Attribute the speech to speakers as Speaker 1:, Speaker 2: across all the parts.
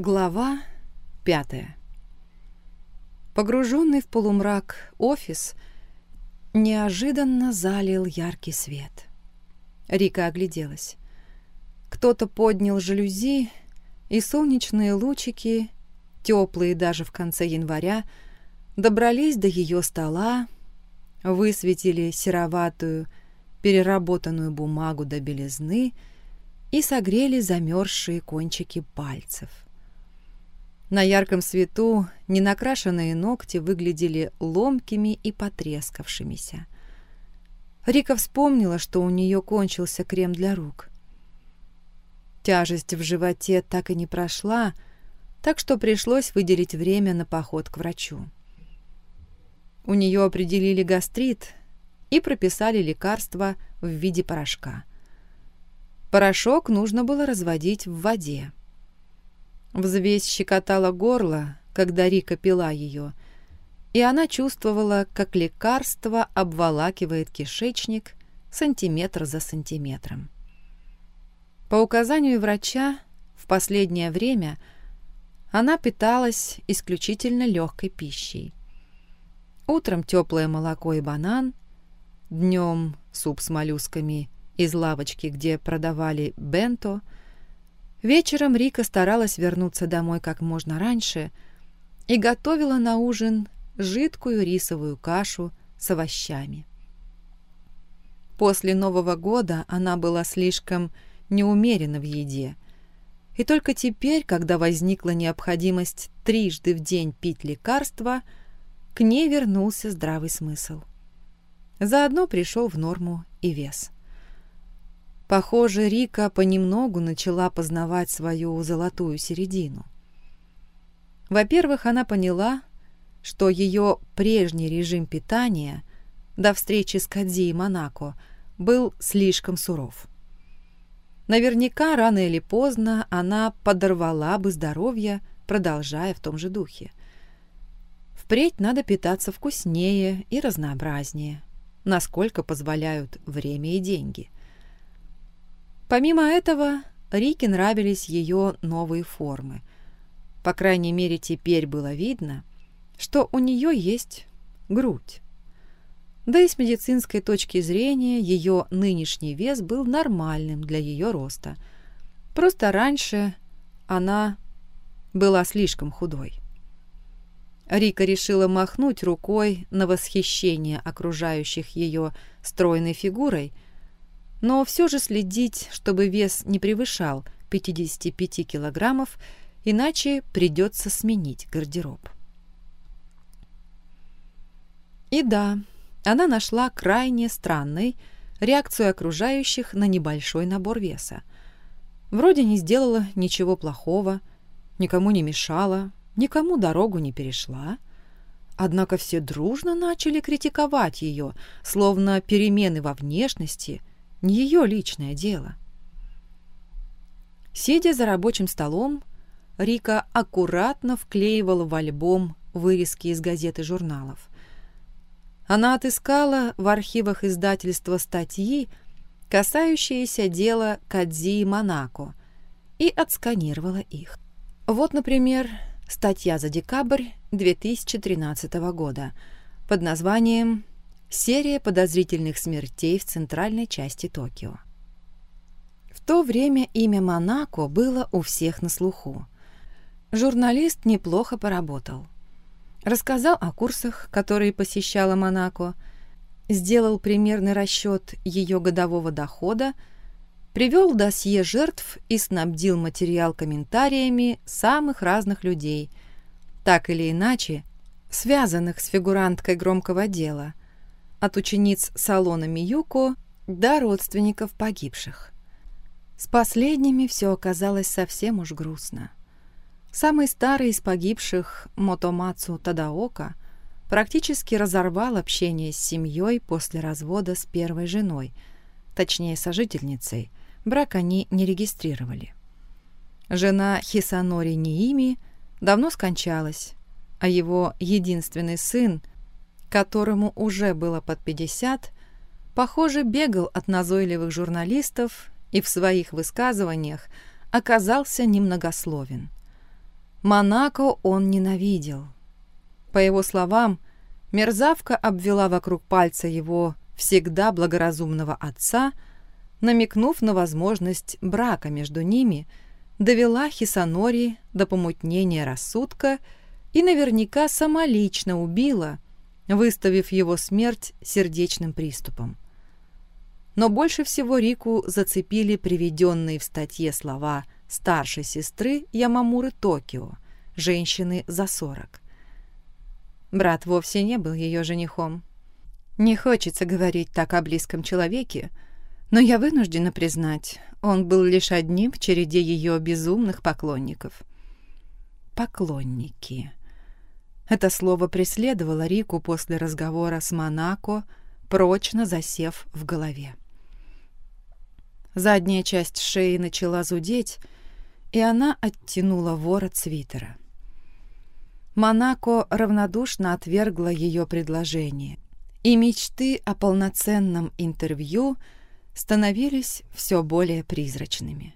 Speaker 1: Глава пятая Погруженный в полумрак офис неожиданно залил яркий свет. Рика огляделась. Кто-то поднял жалюзи, и солнечные лучики, теплые даже в конце января, добрались до ее стола, высветили сероватую, переработанную бумагу до белизны и согрели замерзшие кончики пальцев. На ярком свету ненакрашенные ногти выглядели ломкими и потрескавшимися. Рика вспомнила, что у нее кончился крем для рук. Тяжесть в животе так и не прошла, так что пришлось выделить время на поход к врачу. У нее определили гастрит и прописали лекарство в виде порошка. Порошок нужно было разводить в воде. Взвесь щекотала горло, когда Рика пила ее, и она чувствовала, как лекарство обволакивает кишечник сантиметр за сантиметром. По указанию врача, в последнее время она питалась исключительно легкой пищей. Утром теплое молоко и банан, днем суп с моллюсками из лавочки, где продавали бенто – Вечером Рика старалась вернуться домой как можно раньше и готовила на ужин жидкую рисовую кашу с овощами. После Нового года она была слишком неумерена в еде, и только теперь, когда возникла необходимость трижды в день пить лекарства, к ней вернулся здравый смысл. Заодно пришел в норму и вес. Похоже, Рика понемногу начала познавать свою золотую середину. Во-первых, она поняла, что ее прежний режим питания до встречи с Кадзи и Монако был слишком суров. Наверняка рано или поздно она подорвала бы здоровье, продолжая в том же духе. Впредь надо питаться вкуснее и разнообразнее, насколько позволяют время и деньги – Помимо этого, Рике нравились ее новые формы. По крайней мере, теперь было видно, что у нее есть грудь. Да и с медицинской точки зрения ее нынешний вес был нормальным для ее роста. Просто раньше она была слишком худой. Рика решила махнуть рукой на восхищение окружающих ее стройной фигурой – но все же следить, чтобы вес не превышал 55 килограммов, иначе придется сменить гардероб. И да, она нашла крайне странной реакцию окружающих на небольшой набор веса. Вроде не сделала ничего плохого, никому не мешала, никому дорогу не перешла. Однако все дружно начали критиковать ее, словно перемены во внешности не ее личное дело. Сидя за рабочим столом, Рика аккуратно вклеивала в альбом вырезки из газет и журналов. Она отыскала в архивах издательства статьи, касающиеся дела Кадзи и Монако, и отсканировала их. Вот, например, статья за декабрь 2013 года под названием Серия подозрительных смертей в центральной части Токио. В то время имя Монако было у всех на слуху. Журналист неплохо поработал. Рассказал о курсах, которые посещала Монако, сделал примерный расчет ее годового дохода, привел досье жертв и снабдил материал комментариями самых разных людей, так или иначе связанных с фигуранткой громкого дела, от учениц салона Миюко до родственников погибших. С последними все оказалось совсем уж грустно. Самый старый из погибших, Мотомацу Тадаока, практически разорвал общение с семьей после развода с первой женой, точнее сожительницей, брак они не регистрировали. Жена Хисанори Ниими давно скончалась, а его единственный сын которому уже было под 50, похоже, бегал от назойливых журналистов и в своих высказываниях оказался немногословен. Монако он ненавидел. По его словам, мерзавка обвела вокруг пальца его всегда благоразумного отца, намекнув на возможность брака между ними, довела Хисанори до помутнения рассудка и наверняка самолично убила, выставив его смерть сердечным приступом. Но больше всего Рику зацепили приведенные в статье слова старшей сестры Ямамуры Токио, женщины за сорок. Брат вовсе не был ее женихом. Не хочется говорить так о близком человеке, но я вынуждена признать, он был лишь одним в череде ее безумных поклонников. Поклонники. Это слово преследовало Рику после разговора с Монако, прочно засев в голове. Задняя часть шеи начала зудеть, и она оттянула ворот свитера. Монако равнодушно отвергла ее предложение, и мечты о полноценном интервью становились все более призрачными.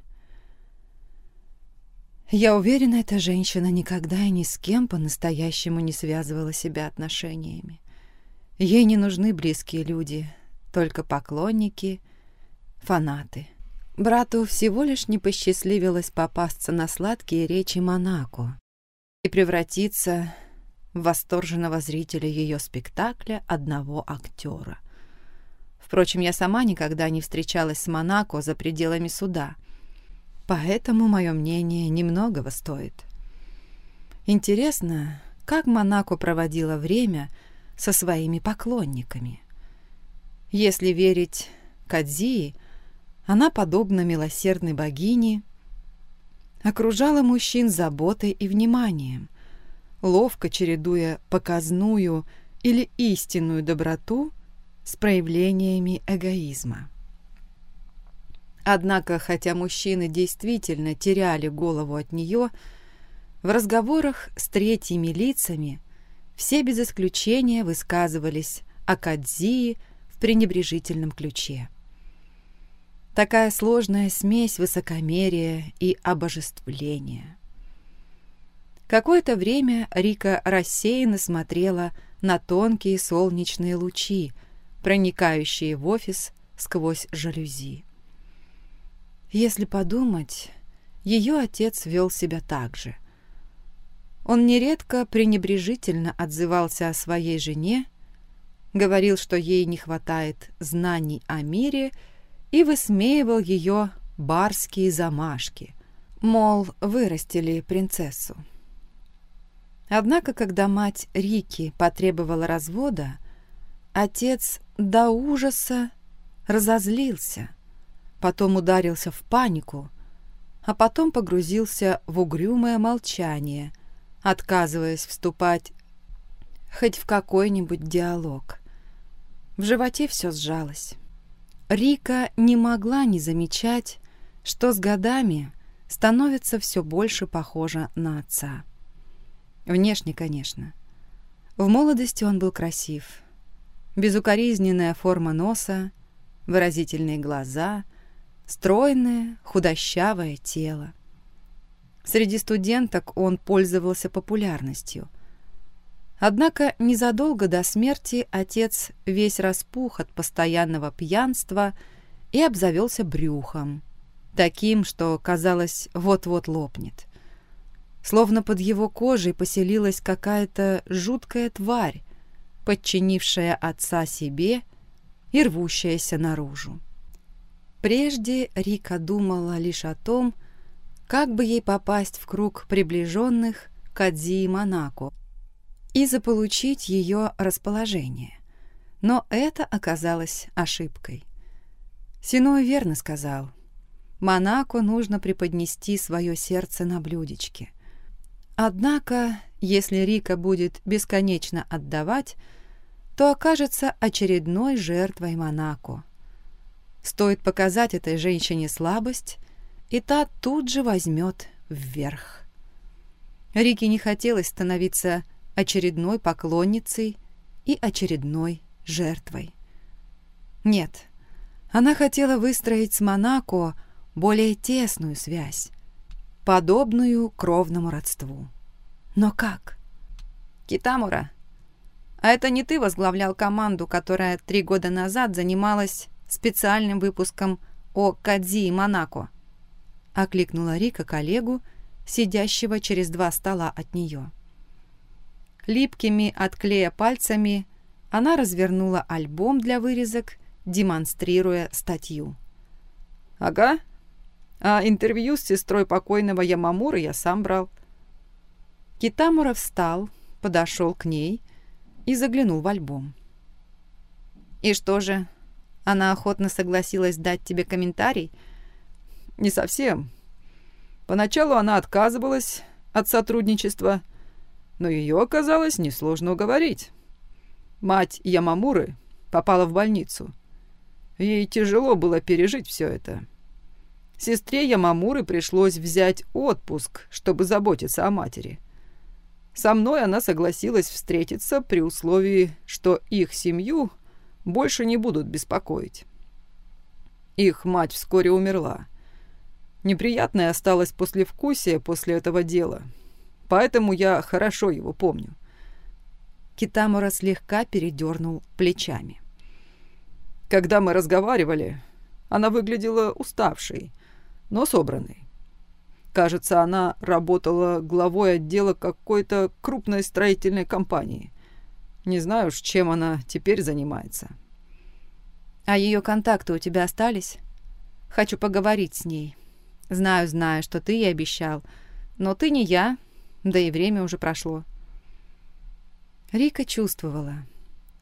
Speaker 1: Я уверена, эта женщина никогда и ни с кем по-настоящему не связывала себя отношениями. Ей не нужны близкие люди, только поклонники, фанаты. Брату всего лишь не посчастливилось попасться на сладкие речи Монако и превратиться в восторженного зрителя ее спектакля одного актера. Впрочем, я сама никогда не встречалась с Монако за пределами суда — Поэтому мое мнение немногого стоит. Интересно, как Монако проводила время со своими поклонниками. Если верить Кадзии, она, подобно милосердной богине, окружала мужчин заботой и вниманием, ловко чередуя показную или истинную доброту с проявлениями эгоизма. Однако, хотя мужчины действительно теряли голову от нее, в разговорах с третьими лицами все без исключения высказывались о Кадзии в пренебрежительном ключе. Такая сложная смесь высокомерия и обожествления. Какое-то время Рика рассеянно смотрела на тонкие солнечные лучи, проникающие в офис сквозь жалюзи. Если подумать, ее отец вел себя так же. Он нередко пренебрежительно отзывался о своей жене, говорил, что ей не хватает знаний о мире и высмеивал ее барские замашки, мол, вырастили принцессу. Однако, когда мать Рики потребовала развода, отец до ужаса разозлился – потом ударился в панику, а потом погрузился в угрюмое молчание, отказываясь вступать хоть в какой-нибудь диалог. В животе все сжалось. Рика не могла не замечать, что с годами становится все больше похожа на отца. Внешне, конечно. В молодости он был красив. Безукоризненная форма носа, выразительные глаза, Стройное, худощавое тело. Среди студенток он пользовался популярностью. Однако незадолго до смерти отец весь распух от постоянного пьянства и обзавелся брюхом, таким, что, казалось, вот-вот лопнет. Словно под его кожей поселилась какая-то жуткая тварь, подчинившая отца себе и рвущаяся наружу. Прежде Рика думала лишь о том, как бы ей попасть в круг приближенных к Адзи и Монако и заполучить ее расположение. Но это оказалось ошибкой. Синой верно сказал. Монако нужно преподнести свое сердце на блюдечке. Однако, если Рика будет бесконечно отдавать, то окажется очередной жертвой Монако – Стоит показать этой женщине слабость, и та тут же возьмет вверх. Рике не хотелось становиться очередной поклонницей и очередной жертвой. Нет, она хотела выстроить с Монако более тесную связь, подобную кровному родству. Но как? Китамура, а это не ты возглавлял команду, которая три года назад занималась специальным выпуском о Кадзи и Монако? Окликнула Рика коллегу, сидящего через два стола от нее. Липкими от клея пальцами она развернула альбом для вырезок, демонстрируя статью.
Speaker 2: «Ага. А интервью с сестрой покойного Ямамуры я сам брал».
Speaker 1: Китамура встал, подошел к ней и заглянул в альбом. «И что же, она охотно согласилась дать тебе комментарий?»
Speaker 2: «Не совсем. Поначалу она отказывалась от сотрудничества, но ее оказалось несложно уговорить. Мать Ямамуры попала в больницу. Ей тяжело было пережить все это. Сестре Ямамуры пришлось взять отпуск, чтобы заботиться о матери. Со мной она согласилась встретиться при условии, что их семью больше не будут беспокоить. Их мать вскоре умерла. Неприятное осталось послевкусие после этого дела, поэтому я хорошо его помню.
Speaker 1: Китамура слегка передернул плечами.
Speaker 2: Когда мы разговаривали, она выглядела уставшей, но собранной. Кажется, она работала главой отдела какой-то крупной строительной компании. Не знаю уж, чем она теперь занимается.
Speaker 1: А ее контакты у тебя остались? Хочу поговорить с ней. Знаю, знаю, что ты ей обещал, но ты не я, да и время уже прошло. Рика чувствовала.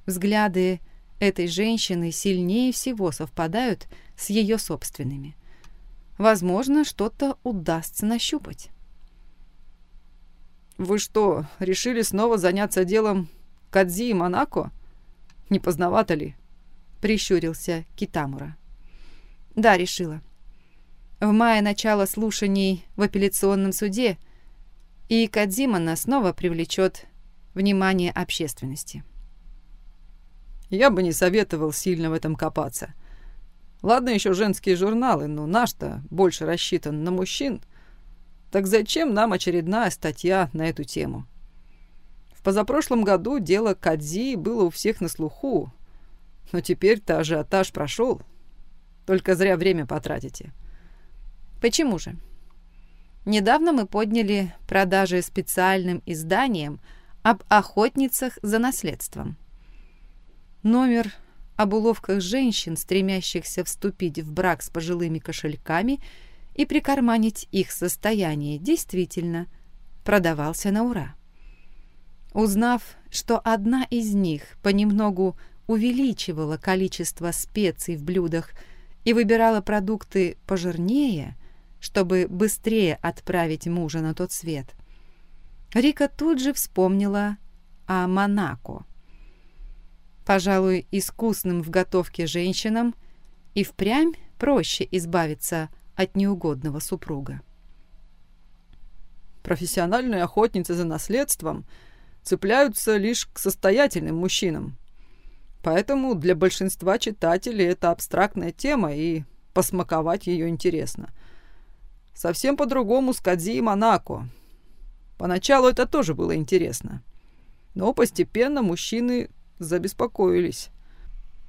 Speaker 1: Взгляды этой женщины сильнее всего совпадают с ее собственными. Возможно, что-то удастся нащупать.
Speaker 2: «Вы что, решили снова заняться делом Кадзи и Монако? Не поздновато ли?» — прищурился Китамура.
Speaker 1: «Да, решила. В мае начало слушаний в апелляционном суде, и Кадзимана снова привлечет внимание общественности».
Speaker 2: «Я бы не советовал сильно в этом копаться. Ладно еще женские журналы, но наш-то больше рассчитан на мужчин. Так зачем нам очередная статья на эту тему? В позапрошлом году дело Кадзи было у всех на слуху, но теперь-то ажиотаж прошел. Только зря время потратите.
Speaker 1: Почему же? Недавно мы подняли продажи специальным изданием об охотницах за наследством. Номер об уловках женщин, стремящихся вступить в брак с пожилыми кошельками и прикарманить их состояние, действительно продавался на ура. Узнав, что одна из них понемногу увеличивала количество специй в блюдах и выбирала продукты пожирнее, чтобы быстрее отправить мужа на тот свет, Рика тут же вспомнила о Монако – Пожалуй, искусным в готовке женщинам и впрямь проще избавиться от неугодного супруга.
Speaker 2: Профессиональные охотницы за наследством цепляются лишь к состоятельным мужчинам. Поэтому для большинства читателей это абстрактная тема, и посмаковать ее интересно. Совсем по-другому с Кадзи и Монако. Поначалу это тоже было интересно. Но постепенно мужчины забеспокоились.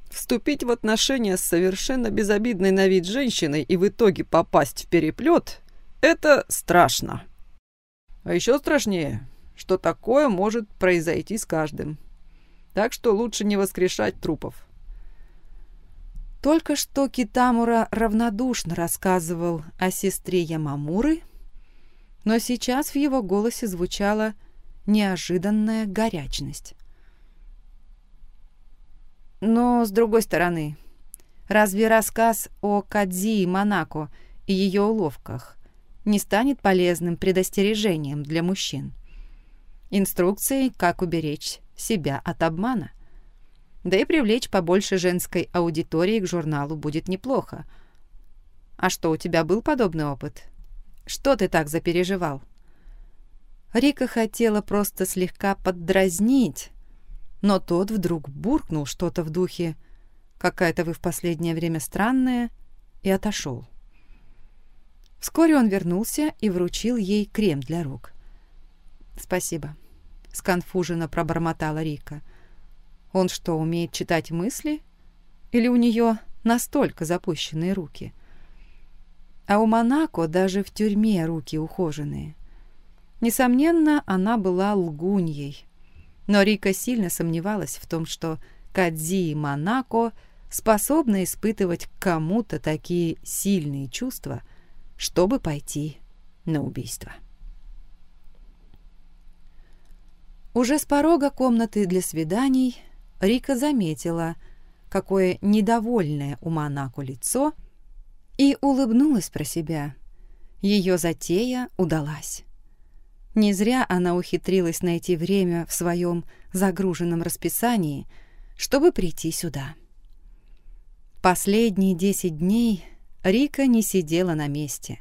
Speaker 2: Вступить в отношения с совершенно безобидной на вид женщиной и в итоге попасть в переплет – это страшно. А еще страшнее, что такое может произойти с каждым. Так что лучше не воскрешать трупов.
Speaker 1: Только что Китамура равнодушно рассказывал о сестре Ямамуры, но сейчас в его голосе звучала неожиданная горячность. Но, с другой стороны, разве рассказ о Кадзи и Монако и ее уловках не станет полезным предостережением для мужчин? Инструкцией, как уберечь себя от обмана? Да и привлечь побольше женской аудитории к журналу будет неплохо. А что, у тебя был подобный опыт? Что ты так запереживал? Рика хотела просто слегка поддразнить, но тот вдруг буркнул что-то в духе «какая-то вы в последнее время странная» и отошел. Вскоре он вернулся и вручил ей крем для рук. «Спасибо», — сконфуженно пробормотала Рика. «Он что, умеет читать мысли? Или у нее настолько запущенные руки?» А у Монако даже в тюрьме руки ухоженные. Несомненно, она была лгуньей. Но Рика сильно сомневалась в том, что Кадзи и Монако способны испытывать кому-то такие сильные чувства, чтобы пойти на убийство. Уже с порога комнаты для свиданий Рика заметила, какое недовольное у Монако лицо, и улыбнулась про себя. Ее затея удалась. Не зря она ухитрилась найти время в своем загруженном расписании, чтобы прийти сюда. Последние десять дней Рика не сидела на месте.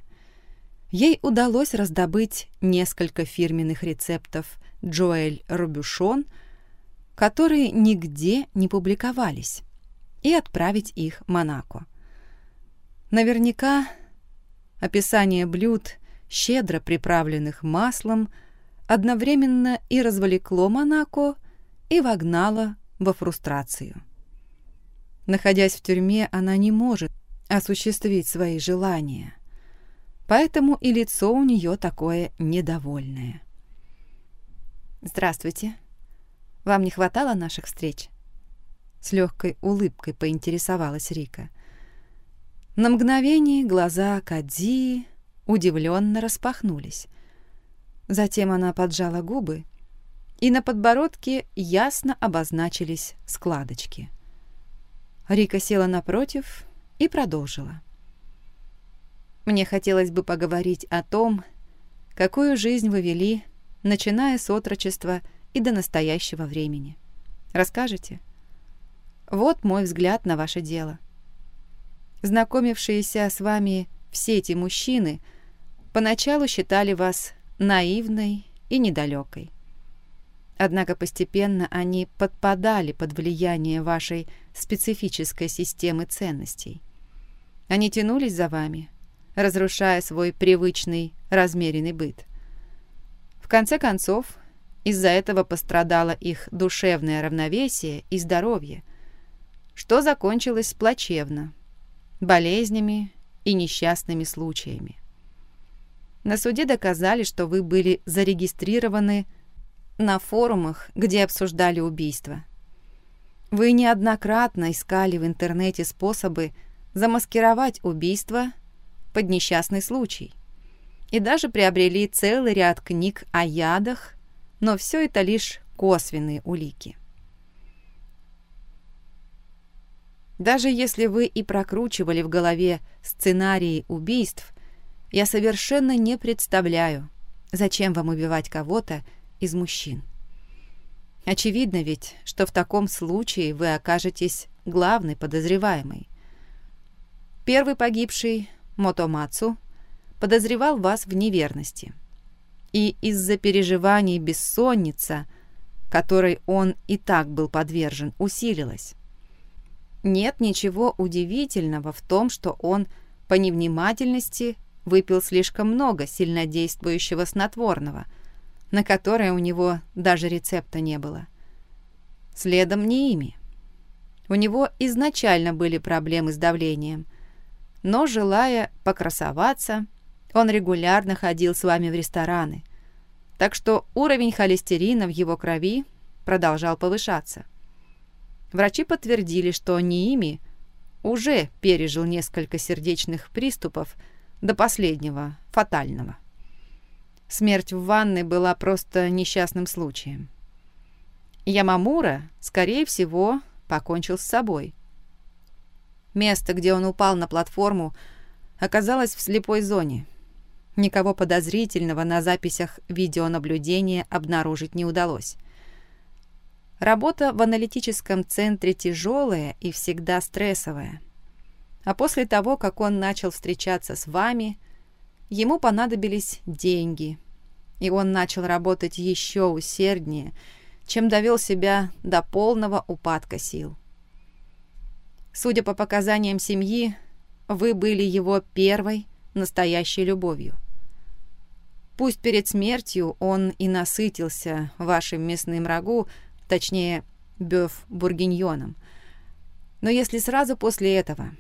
Speaker 1: Ей удалось раздобыть несколько фирменных рецептов Джоэль Рубюшон, которые нигде не публиковались, и отправить их Монако. Наверняка описание блюд, щедро приправленных маслом, одновременно и развлекло Монако, и вогнало во фрустрацию. Находясь в тюрьме, она не может осуществить свои желания, поэтому и лицо у нее такое недовольное. «Здравствуйте. Вам не хватало наших встреч?» С легкой улыбкой поинтересовалась Рика. На мгновение глаза Кадзи удивленно распахнулись. Затем она поджала губы, и на подбородке ясно обозначились складочки. Рика села напротив и продолжила. «Мне хотелось бы поговорить о том, какую жизнь вы вели начиная с отрочества и до настоящего времени. Расскажете? Вот мой взгляд на ваше дело. Знакомившиеся с вами все эти мужчины поначалу считали вас наивной и недалекой. Однако постепенно они подпадали под влияние вашей специфической системы ценностей. Они тянулись за вами, разрушая свой привычный размеренный быт конце концов, из-за этого пострадало их душевное равновесие и здоровье, что закончилось плачевно, болезнями и несчастными случаями. На суде доказали, что вы были зарегистрированы на форумах, где обсуждали убийство. Вы неоднократно искали в интернете способы замаскировать убийство под несчастный случай и даже приобрели целый ряд книг о ядах, но все это лишь косвенные улики. Даже если вы и прокручивали в голове сценарии убийств, я совершенно не представляю, зачем вам убивать кого-то из мужчин. Очевидно ведь, что в таком случае вы окажетесь главной подозреваемой. Первый погибший, Мотомацу, подозревал вас в неверности. И из-за переживаний бессонница, которой он и так был подвержен, усилилась. Нет ничего удивительного в том, что он по невнимательности выпил слишком много сильнодействующего снотворного, на которое у него даже рецепта не было. Следом не ими. У него изначально были проблемы с давлением, но, желая покрасоваться, он регулярно ходил с вами в рестораны, так что уровень холестерина в его крови продолжал повышаться. Врачи подтвердили, что Ниими уже пережил несколько сердечных приступов до последнего, фатального. Смерть в ванной была просто несчастным случаем. Ямамура, скорее всего, покончил с собой. Место, где он упал на платформу, оказалось в слепой зоне – Никого подозрительного на записях видеонаблюдения обнаружить не удалось. Работа в аналитическом центре тяжелая и всегда стрессовая. А после того, как он начал встречаться с вами, ему понадобились деньги, и он начал работать еще усерднее, чем довел себя до полного упадка сил. Судя по показаниям семьи, вы были его первой настоящей любовью. Пусть перед смертью он и насытился вашим мясным рагу, точнее, бёв бургиньоном. Но если сразу после этого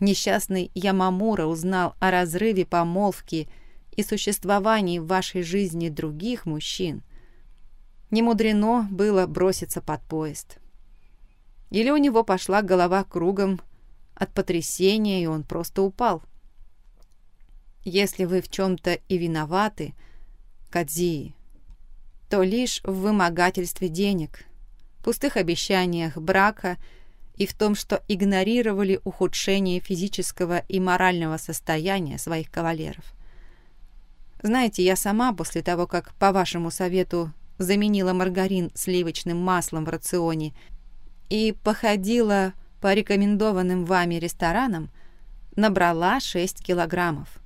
Speaker 1: несчастный Ямамура узнал о разрыве помолвки и существовании в вашей жизни других мужчин, не мудрено было броситься под поезд. Или у него пошла голова кругом от потрясения, и он просто упал. Если вы в чем-то и виноваты, Кадзии, то лишь в вымогательстве денег, пустых обещаниях брака и в том, что игнорировали ухудшение физического и морального состояния своих кавалеров. Знаете, я сама после того, как по вашему совету заменила маргарин сливочным маслом в рационе и походила по рекомендованным вами ресторанам, набрала 6 килограммов.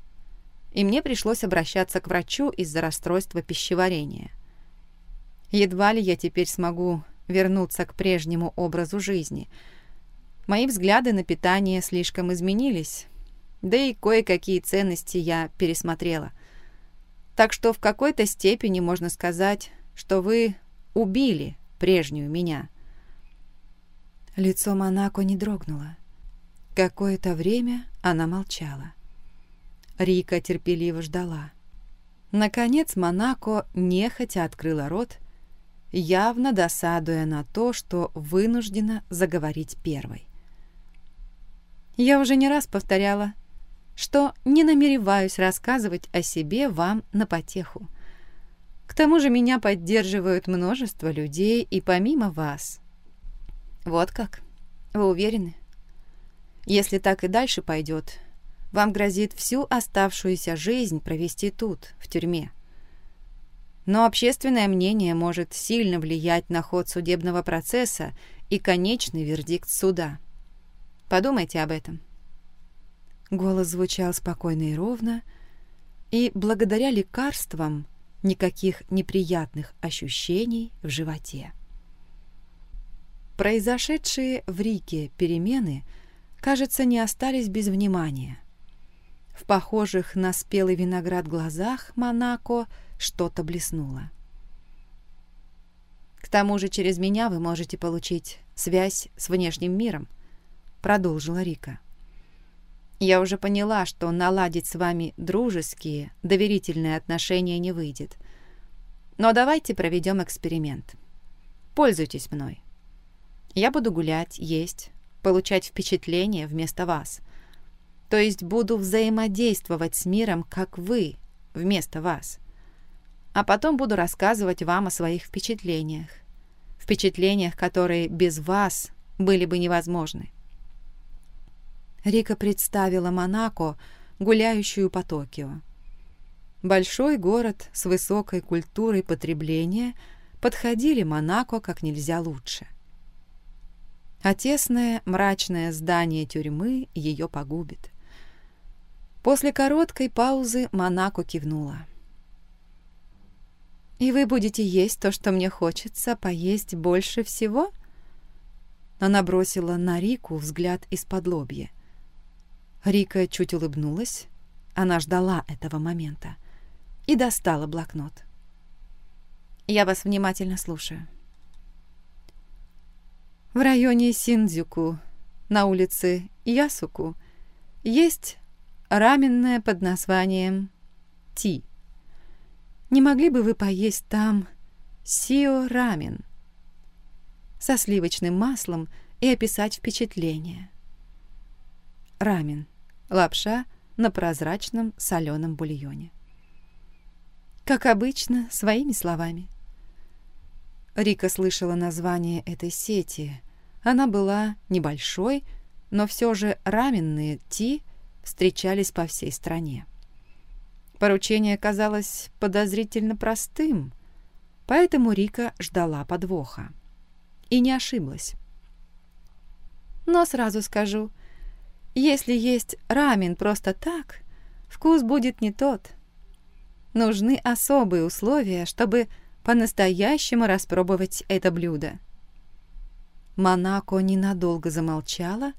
Speaker 1: И мне пришлось обращаться к врачу из-за расстройства пищеварения. Едва ли я теперь смогу вернуться к прежнему образу жизни. Мои взгляды на питание слишком изменились, да и кое-какие ценности я пересмотрела. Так что в какой-то степени можно сказать, что вы убили прежнюю меня. Лицо Монако не дрогнуло. Какое-то время она молчала. Рика терпеливо ждала. Наконец Монако нехотя открыла рот, явно досадуя на то, что вынуждена заговорить первой. «Я уже не раз повторяла, что не намереваюсь рассказывать о себе вам на потеху. К тому же меня поддерживают множество людей и помимо вас. Вот как? Вы уверены? Если так и дальше пойдет, вам грозит всю оставшуюся жизнь провести тут, в тюрьме. Но общественное мнение может сильно влиять на ход судебного процесса и конечный вердикт суда. Подумайте об этом. Голос звучал спокойно и ровно, и благодаря лекарствам никаких неприятных ощущений в животе. Произошедшие в Рике перемены, кажется, не остались без внимания. В похожих на спелый виноград глазах Монако что-то блеснуло. «К тому же через меня вы можете получить связь с внешним миром», — продолжила Рика. Я уже поняла, что наладить с вами дружеские, доверительные отношения не выйдет. Но давайте проведем эксперимент. Пользуйтесь мной. Я буду гулять, есть, получать впечатления вместо вас. То есть буду взаимодействовать с миром, как вы, вместо вас. А потом буду рассказывать вам о своих впечатлениях. Впечатлениях, которые без вас были бы невозможны. Рика представила Монако, гуляющую по Токио. Большой город с высокой культурой потребления подходили Монако как нельзя лучше. А тесное мрачное здание тюрьмы ее погубит. После короткой паузы Монако кивнула. «И вы будете есть то, что мне хочется, поесть больше всего?» Она бросила на Рику взгляд из-под лобья. Рика чуть улыбнулась. Она ждала этого момента. И достала блокнот. «Я вас внимательно слушаю». В районе Синдзюку, на улице Ясуку, есть раменное под названием Ти. Не могли бы вы поесть там сио рамен со сливочным маслом и описать впечатление? Рамен лапша на прозрачном соленом бульоне. Как обычно, своими словами. Рика слышала название этой сети. Она была небольшой, но все же раменные ти встречались по всей стране. Поручение казалось подозрительно простым, поэтому Рика ждала подвоха. И не ошиблась. Но сразу скажу, если есть рамен просто так, вкус будет не тот. Нужны особые условия, чтобы по-настоящему распробовать это блюдо. Монако ненадолго замолчала,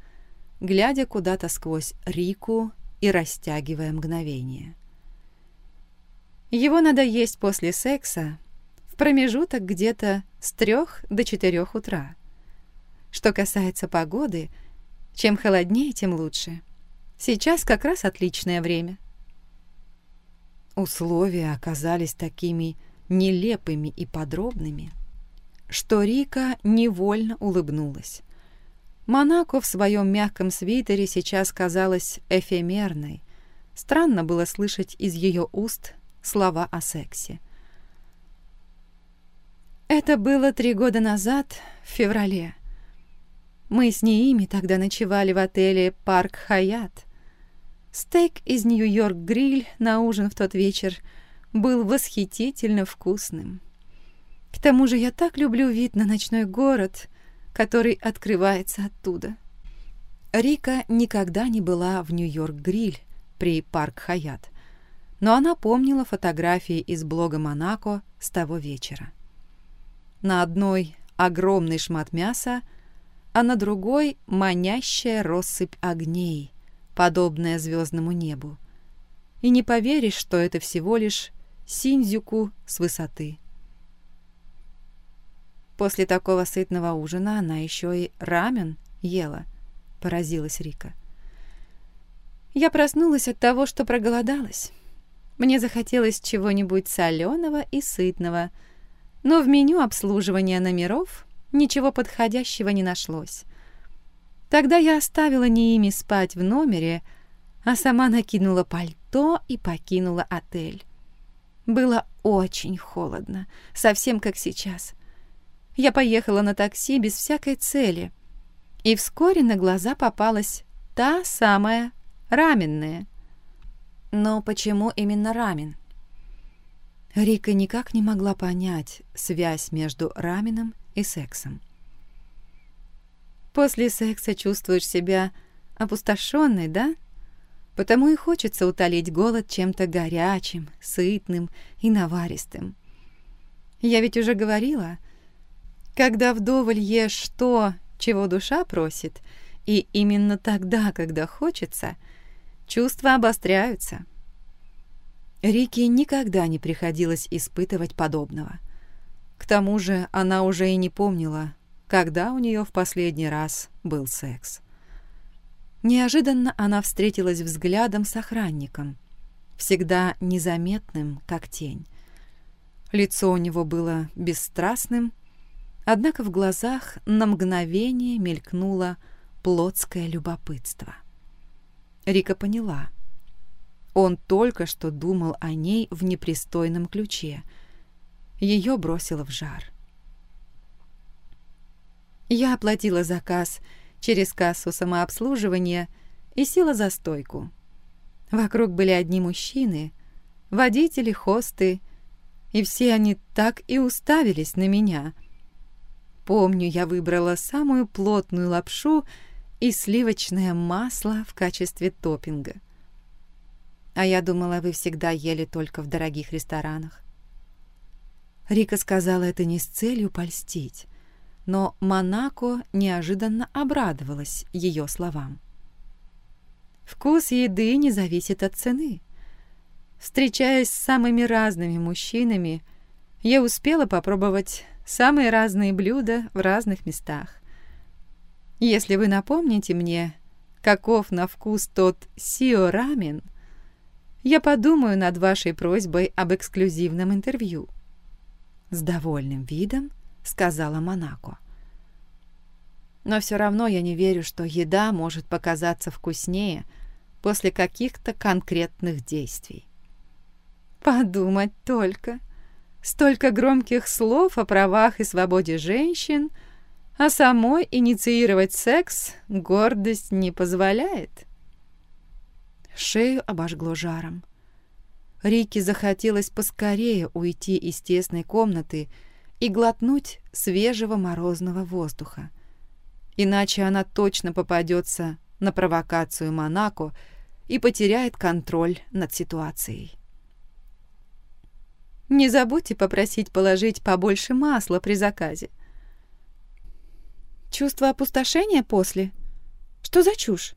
Speaker 1: глядя куда-то сквозь Рику и растягивая мгновение. Его надо есть после секса в промежуток где-то с трех до четырех утра. Что касается погоды, чем холоднее, тем лучше. Сейчас как раз отличное время. Условия оказались такими нелепыми и подробными, что Рика невольно улыбнулась. Монако в своем мягком свитере сейчас казалась эфемерной. Странно было слышать из ее уст слова о сексе. Это было три года назад, в феврале. Мы с Неими тогда ночевали в отеле «Парк Хаят». Стейк из Нью-Йорк Гриль на ужин в тот вечер был восхитительно вкусным. К тому же я так люблю вид на ночной город, который открывается оттуда. Рика никогда не была в Нью-Йорк Гриль при Парк Хаят, но она помнила фотографии из блога Монако с того вечера. На одной огромный шмат мяса, а на другой манящая россыпь огней, подобная звездному небу. И не поверишь, что это всего лишь Синдзюку с высоты. После такого сытного ужина она еще и рамен ела, поразилась Рика. Я проснулась от того, что проголодалась. Мне захотелось чего-нибудь соленого и сытного, но в меню обслуживания номеров ничего подходящего не нашлось. Тогда я оставила Неими спать в номере, а сама накинула пальто и покинула отель. Было очень холодно, совсем как сейчас. Я поехала на такси без всякой цели, и вскоре на глаза попалась та самая раменная. Но почему именно рамен? Рика никак не могла понять связь между раменом и сексом. После секса чувствуешь себя опустошенной, да? Потому и хочется утолить голод чем-то горячим, сытным и наваристым. Я ведь уже говорила, когда вдоволь ешь то, чего душа просит, и именно тогда, когда хочется, чувства обостряются. Рике никогда не приходилось испытывать подобного. К тому же она уже и не помнила, когда у нее в последний раз был секс. Неожиданно она встретилась взглядом с охранником, всегда незаметным, как тень. Лицо у него было бесстрастным, однако в глазах на мгновение мелькнуло плотское любопытство. Рика поняла. Он только что думал о ней в непристойном ключе. Ее бросило в жар. Я оплатила заказ — через кассу самообслуживания и села за стойку. Вокруг были одни мужчины, водители, хосты, и все они так и уставились на меня. Помню, я выбрала самую плотную лапшу и сливочное масло в качестве топпинга. А я думала, вы всегда ели только в дорогих ресторанах. Рика сказала это не с целью польстить но Монако неожиданно обрадовалась ее словам. «Вкус еды не зависит от цены. Встречаясь с самыми разными мужчинами, я успела попробовать самые разные блюда в разных местах. Если вы напомните мне, каков на вкус тот сио-рамен, я подумаю над вашей просьбой об эксклюзивном интервью». С довольным видом сказала Монако. Но все равно я не верю, что еда может показаться вкуснее после каких-то конкретных действий. Подумать только. Столько громких слов о правах и свободе женщин, а самой инициировать секс гордость не позволяет. Шею обожгло жаром. Рике захотелось поскорее уйти из тесной комнаты и глотнуть свежего морозного воздуха. Иначе она точно попадется на провокацию Монако и потеряет контроль над ситуацией. Не забудьте попросить положить побольше масла при заказе. Чувство опустошения после? Что за чушь?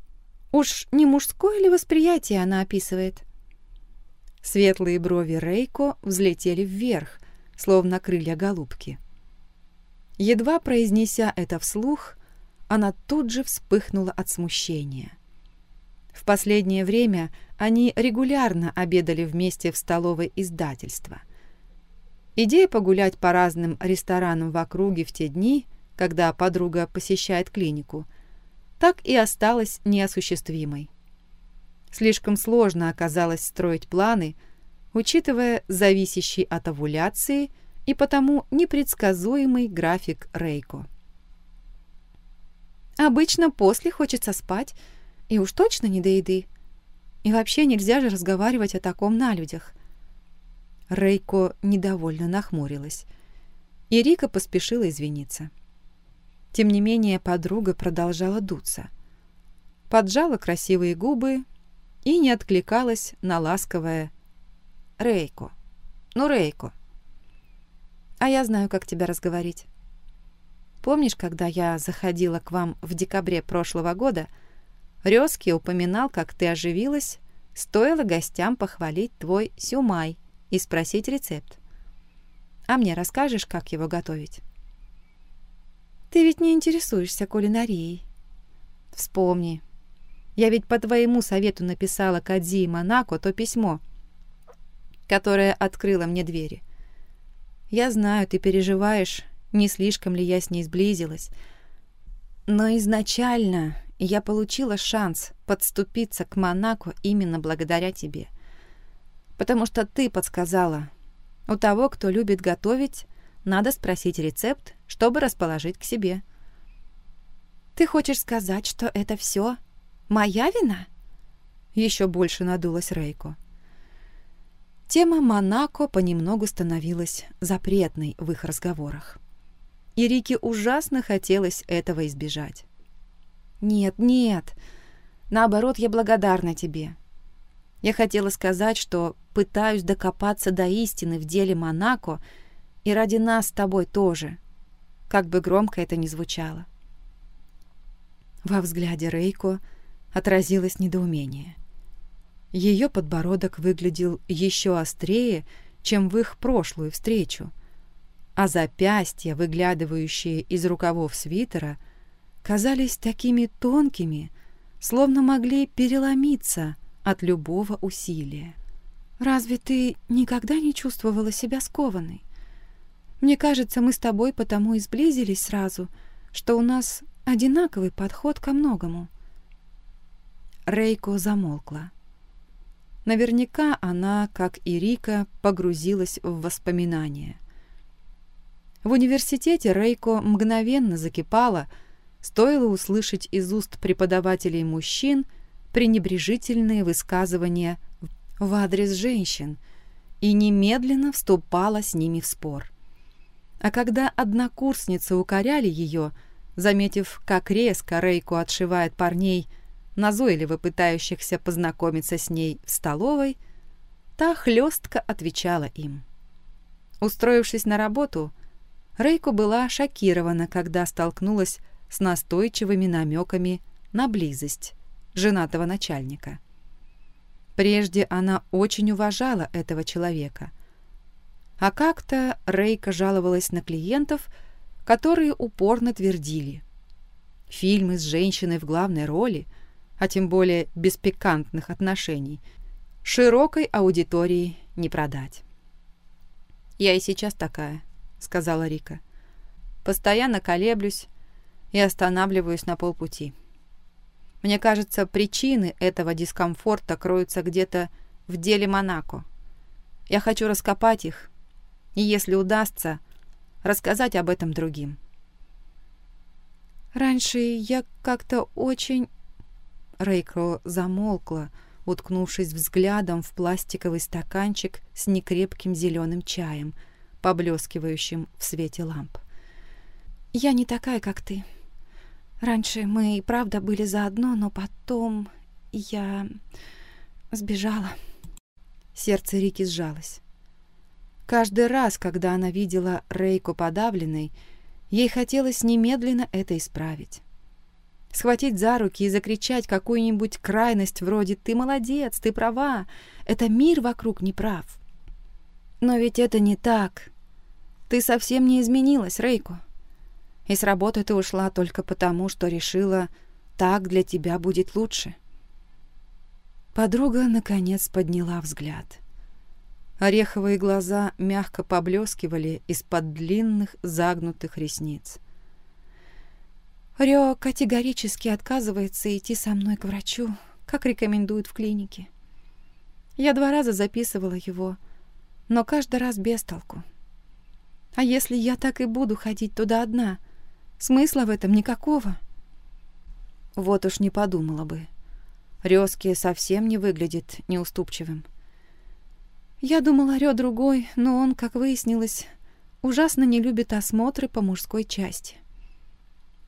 Speaker 1: Уж не мужское ли восприятие она описывает? Светлые брови Рейко взлетели вверх, словно крылья голубки. Едва произнеся это вслух, она тут же вспыхнула от смущения. В последнее время они регулярно обедали вместе в столовой издательства. Идея погулять по разным ресторанам в округе в те дни, когда подруга посещает клинику, так и осталась неосуществимой. Слишком сложно оказалось строить планы, учитывая зависящий от овуляции и потому непредсказуемый график Рейко. Обычно после хочется спать, и уж точно не до еды. И вообще нельзя же разговаривать о таком на людях. Рейко недовольно нахмурилась. И Рика поспешила извиниться. Тем не менее, подруга продолжала дуться. Поджала красивые губы и не откликалась на ласковое «Рейко, ну, Рейко, а я знаю, как тебя разговорить. Помнишь, когда я заходила к вам в декабре прошлого года, Резки упоминал, как ты оживилась, стоило гостям похвалить твой сюмай и спросить рецепт. А мне расскажешь, как его готовить? Ты ведь не интересуешься кулинарией. Вспомни. Я ведь по твоему совету написала Кадзи и Монако то письмо, которое открыло мне двери. Я знаю, ты переживаешь, не слишком ли я с ней сблизилась. Но изначально я получила шанс подступиться к Монако именно благодаря тебе. Потому что ты подсказала, у того, кто любит готовить, надо спросить рецепт, чтобы расположить к себе. Ты хочешь сказать, что это все моя вина? Еще больше надулась Рейко. Тема Монако понемногу становилась запретной в их разговорах. И Рике ужасно хотелось этого избежать. «Нет, нет. Наоборот, я благодарна тебе. Я хотела сказать, что пытаюсь докопаться до истины в деле Монако и ради нас с тобой тоже, как бы громко это ни звучало». Во взгляде Рейко отразилось недоумение. Ее подбородок выглядел еще острее, чем в их прошлую встречу, а запястья, выглядывающие из рукавов свитера, казались такими тонкими, словно могли переломиться от любого усилия. «Разве ты никогда не чувствовала себя скованной? Мне кажется, мы с тобой потому и сблизились сразу, что у нас одинаковый подход ко многому». Рейко замолкла. Наверняка она, как и Рика, погрузилась в воспоминания. В университете Рейко мгновенно закипала, стоило услышать из уст преподавателей мужчин пренебрежительные высказывания в адрес женщин и немедленно вступала с ними в спор. А когда однокурсницы укоряли ее, заметив, как резко Рейко отшивает парней – назойливо пытающихся познакомиться с ней в столовой, та хлестко отвечала им. Устроившись на работу, Рейко была шокирована, когда столкнулась с настойчивыми намеками на близость женатого начальника. Прежде она очень уважала этого человека. А как-то Рейка жаловалась на клиентов, которые упорно твердили. Фильмы с женщиной в главной роли – а тем более без пикантных отношений, широкой аудитории не продать. «Я и сейчас такая», — сказала Рика. «Постоянно колеблюсь и останавливаюсь на полпути. Мне кажется, причины этого дискомфорта кроются где-то в деле Монако. Я хочу раскопать их, и, если удастся, рассказать об этом другим». «Раньше я как-то очень Рейкро замолкла, уткнувшись взглядом в пластиковый стаканчик с некрепким зеленым чаем, поблескивающим в свете ламп. «Я не такая, как ты. Раньше мы и правда были заодно, но потом я сбежала». Сердце Рики сжалось. Каждый раз, когда она видела Рейку подавленной, ей хотелось немедленно это исправить. Схватить за руки и закричать какую-нибудь крайность вроде «ты молодец, ты права, это мир вокруг не прав». Но ведь это не так. Ты совсем не изменилась, Рейко. И с работы ты ушла только потому, что решила, так для тебя будет лучше. Подруга, наконец, подняла взгляд. Ореховые глаза мягко поблескивали из-под длинных загнутых ресниц. Рё категорически отказывается идти со мной к врачу, как рекомендуют в клинике. Я два раза записывала его, но каждый раз без толку. А если я так и буду ходить туда одна, смысла в этом никакого. Вот уж не подумала бы. Рёски совсем не выглядит неуступчивым. Я думала, Рё другой, но он, как выяснилось, ужасно не любит осмотры по мужской части.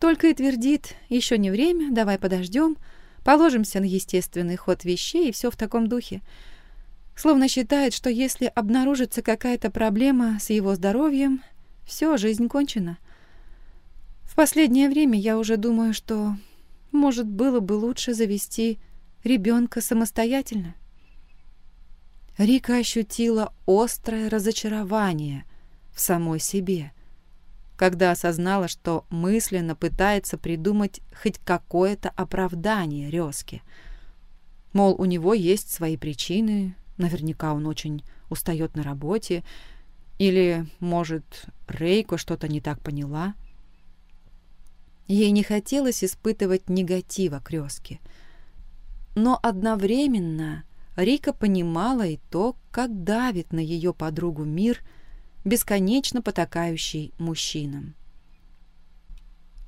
Speaker 1: Только и твердит, еще не время, давай подождем, положимся на естественный ход вещей и все в таком духе. Словно считает, что если обнаружится какая-то проблема с его здоровьем, все, жизнь кончена. В последнее время я уже думаю, что, может, было бы лучше завести ребенка самостоятельно. Рика ощутила острое разочарование в самой себе, когда осознала, что мысленно пытается придумать хоть какое-то оправдание Резке. Мол, у него есть свои причины, наверняка он очень устает на работе, или, может, Рейко что-то не так поняла. Ей не хотелось испытывать негатива к но одновременно Рика понимала и то, как давит на ее подругу мир, бесконечно потакающий мужчинам.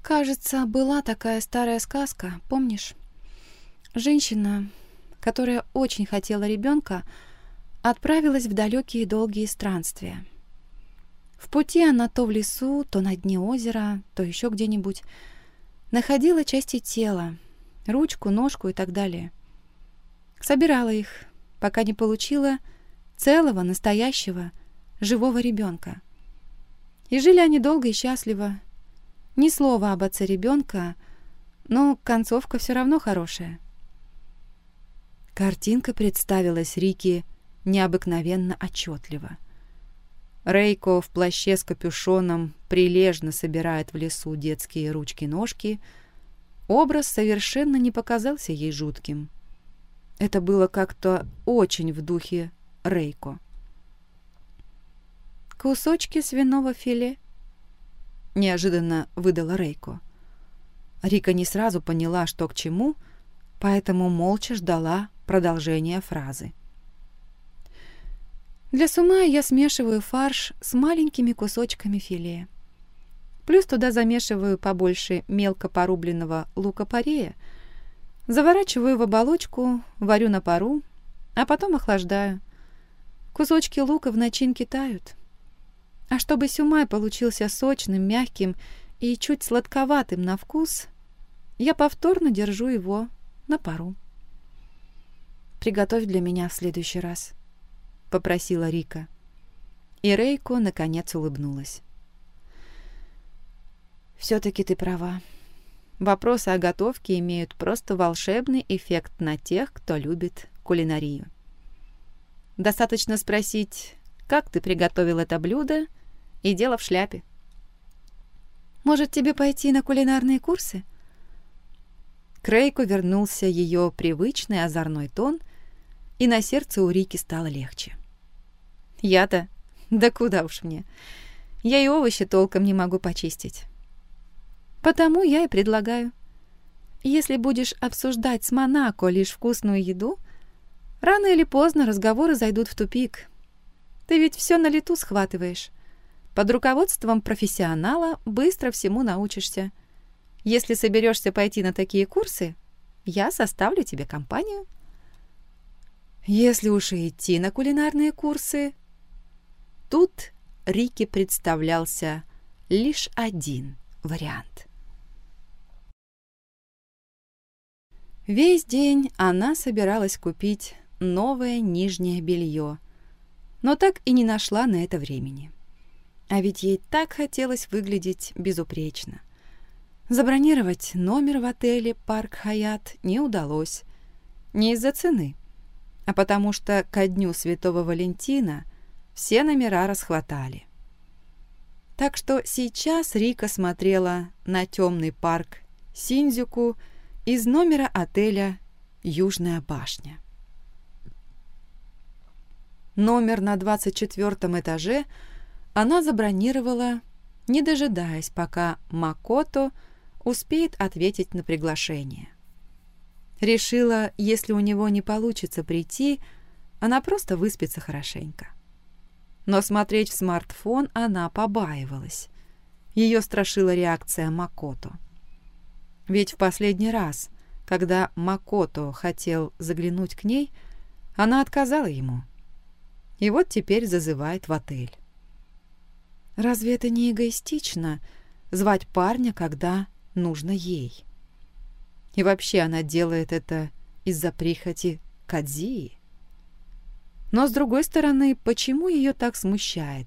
Speaker 1: Кажется, была такая старая сказка, помнишь? Женщина, которая очень хотела ребенка, отправилась в далекие долгие странствия. В пути она то в лесу, то на дне озера, то еще где-нибудь находила части тела, ручку, ножку и так далее – Собирала их, пока не получила целого, настоящего, живого ребенка. И жили они долго и счастливо. Ни слова об отце ребенка, но концовка все равно хорошая. Картинка представилась Рике необыкновенно отчетливо. Рейко в плаще с капюшоном прилежно собирает в лесу детские ручки-ножки. Образ совершенно не показался ей жутким. Это было как-то очень в духе Рейко. «Кусочки свиного филе», — неожиданно выдала Рейко. Рика не сразу поняла, что к чему, поэтому молча ждала продолжения фразы. Для сума я смешиваю фарш с маленькими кусочками филе. Плюс туда замешиваю побольше мелко порубленного лука-порея, Заворачиваю в оболочку, варю на пару, а потом охлаждаю. Кусочки лука в начинке тают. А чтобы сюмай получился сочным, мягким и чуть сладковатым на вкус, я повторно держу его на пару. «Приготовь для меня в следующий раз», — попросила Рика. И Рейко, наконец, улыбнулась. «Все-таки ты права», Вопросы о готовке имеют просто волшебный эффект на тех, кто любит кулинарию. Достаточно спросить, как ты приготовил это блюдо, и дело в шляпе. Может, тебе пойти на кулинарные курсы? Крейку вернулся ее привычный озорной тон, и на сердце у Рики стало легче. Я-то? Да куда уж мне. Я и овощи толком не могу почистить. Потому я и предлагаю. Если будешь обсуждать с Монако лишь вкусную еду, рано или поздно разговоры зайдут в тупик. Ты ведь все на лету схватываешь. Под руководством профессионала быстро всему научишься. Если соберешься пойти на такие курсы, я составлю тебе компанию. Если уж и идти на кулинарные курсы... Тут Рике представлялся лишь один вариант. Весь день она собиралась купить новое нижнее белье, но так и не нашла на это времени. А ведь ей так хотелось выглядеть безупречно. Забронировать номер в отеле «Парк Хаят» не удалось. Не из-за цены, а потому что ко дню Святого Валентина все номера расхватали. Так что сейчас Рика смотрела на темный парк Синдзюку из номера отеля «Южная башня». Номер на 24 этаже она забронировала, не дожидаясь, пока Макото успеет ответить на приглашение. Решила, если у него не получится прийти, она просто выспится хорошенько. Но смотреть в смартфон она побаивалась. Ее страшила реакция Макото. Ведь в последний раз, когда Макото хотел заглянуть к ней, она отказала ему – и вот теперь зазывает в отель. Разве это не эгоистично звать парня, когда нужно ей? И вообще она делает это из-за прихоти Кадзии. Но, с другой стороны, почему ее так смущает?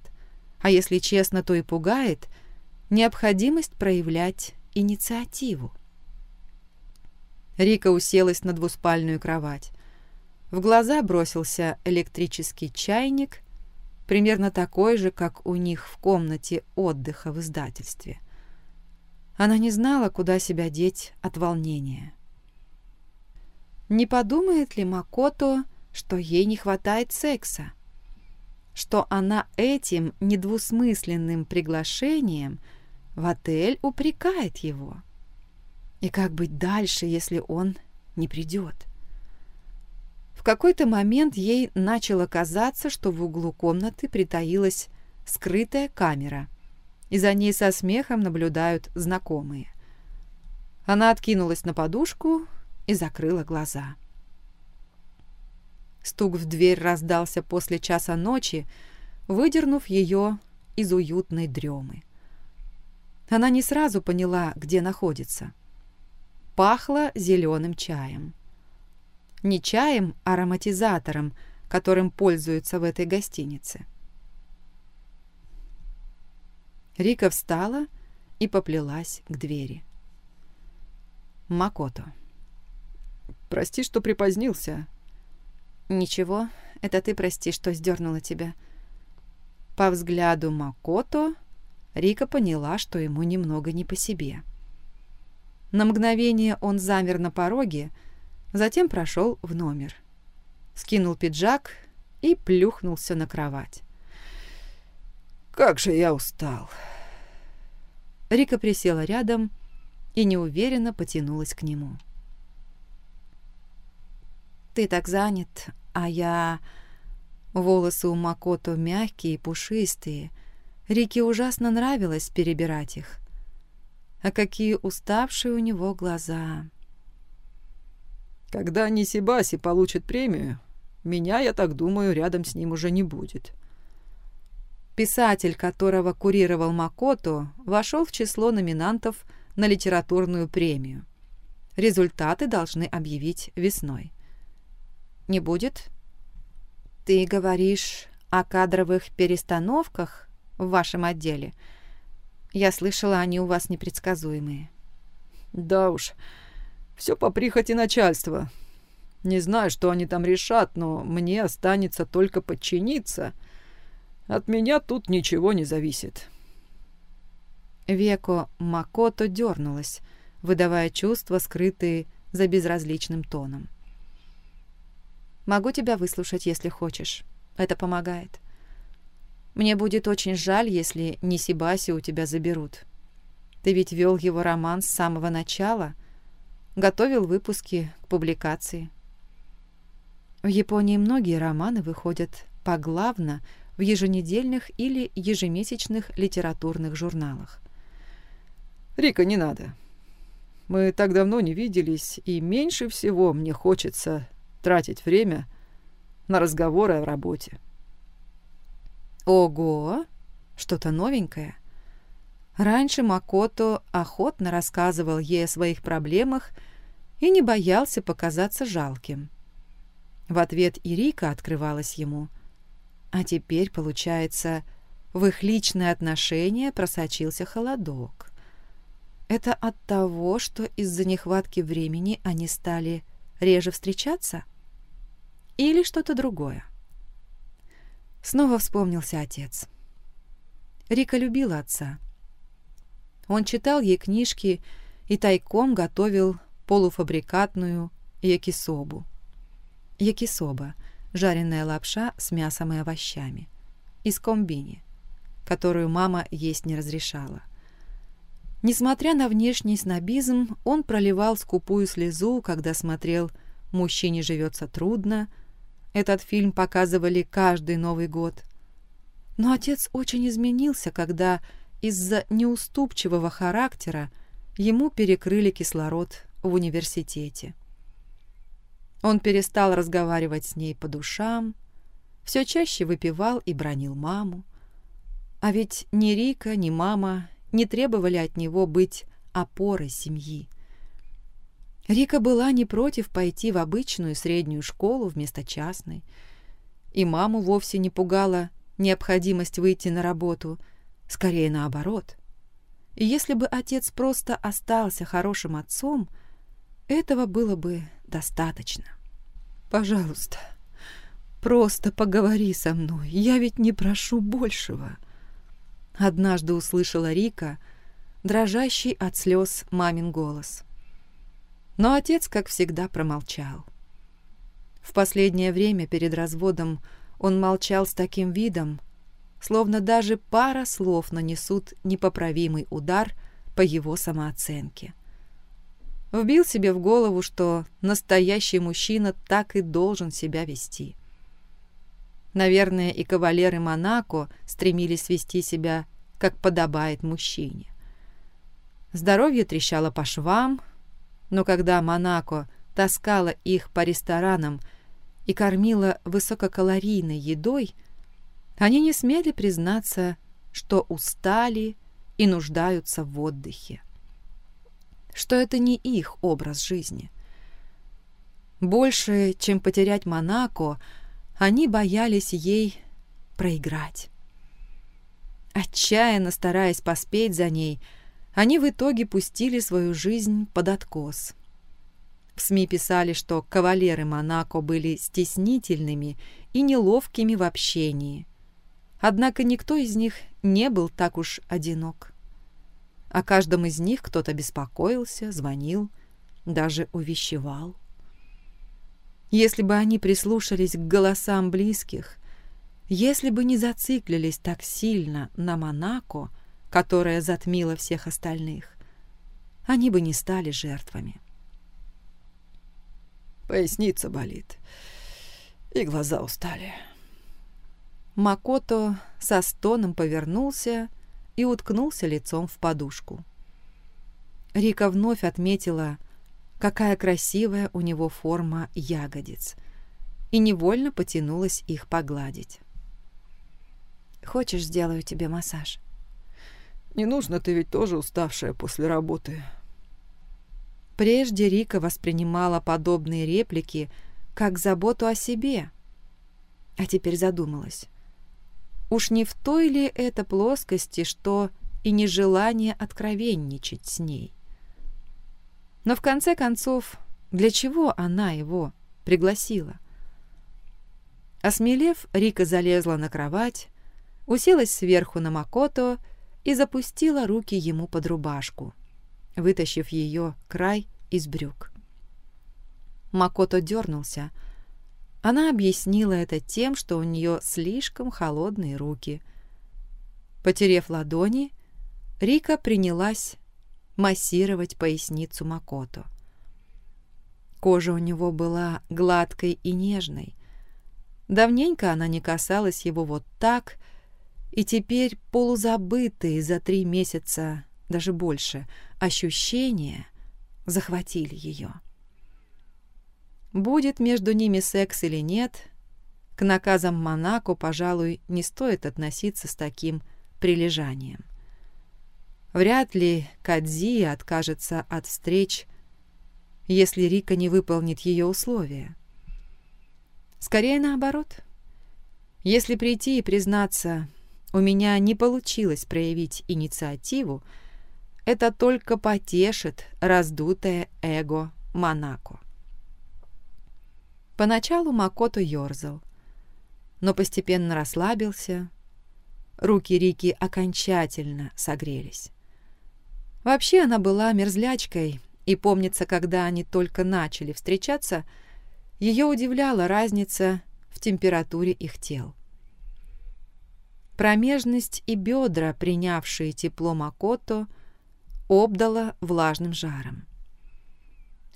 Speaker 1: А если честно, то и пугает необходимость проявлять инициативу. Рика уселась на двуспальную кровать. В глаза бросился электрический чайник, примерно такой же, как у них в комнате отдыха в издательстве. Она не знала, куда себя деть от волнения. Не подумает ли Макото, что ей не хватает секса? Что она этим недвусмысленным приглашением в отель упрекает его? И как быть дальше, если он не придет? В какой-то момент ей начало казаться, что в углу комнаты притаилась скрытая камера, и за ней со смехом наблюдают знакомые. Она откинулась на подушку и закрыла глаза. Стук в дверь раздался после часа ночи, выдернув ее из уютной дремы. Она не сразу поняла, где находится. Пахло зеленым чаем. Не чаем, а ароматизатором, которым пользуются в этой гостинице. Рика встала и поплелась к двери. Макото.
Speaker 2: «Прости, что припозднился».
Speaker 1: «Ничего, это ты прости, что сдернула тебя». По взгляду Макото Рика поняла, что ему немного не по себе. На мгновение он замер на пороге, Затем прошел в номер. Скинул пиджак и плюхнулся на кровать.
Speaker 2: «Как же я устал!»
Speaker 1: Рика присела рядом и неуверенно потянулась к нему. «Ты так занят, а я...» Волосы у Макото мягкие и пушистые. Рике ужасно нравилось перебирать их. А какие уставшие у него глаза.
Speaker 2: Когда Нисибаси получит премию, меня, я так думаю, рядом с ним уже не будет.
Speaker 1: Писатель, которого курировал Макото, вошел в число номинантов на литературную премию. Результаты должны объявить весной. Не будет? Ты говоришь о кадровых перестановках в вашем отделе? Я слышала, они у вас непредсказуемые.
Speaker 2: Да уж, все по прихоти начальства. Не знаю, что они там решат, но мне останется только подчиниться. От меня тут ничего не зависит.
Speaker 1: Веко Макото дернулась, выдавая чувства, скрытые за безразличным тоном. «Могу тебя выслушать, если хочешь. Это помогает. Мне будет очень жаль, если Нисибаси у тебя заберут. Ты ведь вел его роман с самого начала — готовил выпуски к публикации. В Японии многие романы выходят поглавно в еженедельных или ежемесячных литературных журналах.
Speaker 2: «Рика, не надо. Мы так давно не виделись, и меньше всего мне хочется тратить время на разговоры о работе».
Speaker 1: «Ого! Что-то новенькое?» Раньше Макото охотно рассказывал ей о своих проблемах и не боялся показаться жалким. В ответ Ирика открывалась ему. А теперь, получается, в их личные отношения просочился холодок. Это от того, что из-за нехватки времени они стали реже встречаться? Или что-то другое? Снова вспомнился отец. Рика любила отца. Он читал ей книжки и тайком готовил полуфабрикатную якисобу. Якисоба – жареная лапша с мясом и овощами. Из комбини, которую мама есть не разрешала. Несмотря на внешний снобизм, он проливал скупую слезу, когда смотрел «Мужчине живется трудно». Этот фильм показывали каждый Новый год. Но отец очень изменился, когда из-за неуступчивого характера ему перекрыли кислород в университете. Он перестал разговаривать с ней по душам, все чаще выпивал и бронил маму. А ведь ни Рика, ни мама не требовали от него быть опорой семьи. Рика была не против пойти в обычную среднюю школу вместо частной, и маму вовсе не пугала необходимость выйти на работу, скорее наоборот. И если бы отец просто остался хорошим отцом, этого было бы достаточно. «Пожалуйста, просто поговори со мной, я ведь не прошу большего», Однажды услышала Рика, дрожащий от слез мамин голос. Но отец, как всегда, промолчал. В последнее время перед разводом он молчал с таким видом, словно даже пара слов нанесут непоправимый удар по его самооценке. Вбил себе в голову, что настоящий мужчина так и должен себя вести. Наверное, и кавалеры Монако стремились вести себя, как подобает мужчине. Здоровье трещало по швам, но когда Монако таскала их по ресторанам и кормила высококалорийной едой, они не смели признаться, что устали и нуждаются в отдыхе, что это не их образ жизни. Больше, чем потерять Монако, они боялись ей проиграть. Отчаянно стараясь поспеть за ней, они в итоге пустили свою жизнь под откос. В СМИ писали, что кавалеры Монако были стеснительными и неловкими в общении. Однако никто из них не был так уж одинок. О каждом из них кто-то беспокоился, звонил, даже увещевал. Если бы они прислушались к голосам близких, если бы не зациклились так сильно на Монако, которая затмила всех остальных, они бы не стали жертвами.
Speaker 2: Поясница болит, и глаза устали.
Speaker 1: Макото со стоном повернулся и уткнулся лицом в подушку. Рика вновь отметила, какая красивая у него форма ягодиц, и невольно потянулась их погладить. «Хочешь, сделаю тебе массаж?»
Speaker 2: «Не нужно, ты ведь тоже уставшая после работы».
Speaker 1: Прежде Рика воспринимала подобные реплики как заботу о себе, а теперь задумалась. Уж не в той ли это плоскости, что и нежелание откровенничать с ней? Но в конце концов, для чего она его пригласила? Осмелев, Рика залезла на кровать, уселась сверху на Макото и запустила руки ему под рубашку, вытащив ее край из брюк. Макото дернулся. Она объяснила это тем, что у нее слишком холодные руки. Потерев ладони, Рика принялась массировать поясницу Макото. Кожа у него была гладкой и нежной. Давненько она не касалась его вот так, и теперь полузабытые за три месяца, даже больше, ощущения захватили ее. Будет между ними секс или нет, к наказам Монако, пожалуй, не стоит относиться с таким прилежанием. Вряд ли Кадзи откажется от встреч, если Рика не выполнит ее условия. Скорее наоборот. Если прийти и признаться, у меня не получилось проявить инициативу, это только потешит раздутое эго Монако. Поначалу Макото ерзал, но постепенно расслабился. Руки Рики окончательно согрелись. Вообще она была мерзлячкой, и помнится, когда они только начали встречаться, ее удивляла разница в температуре их тел. Промежность и бедра, принявшие тепло Макото, обдала влажным жаром.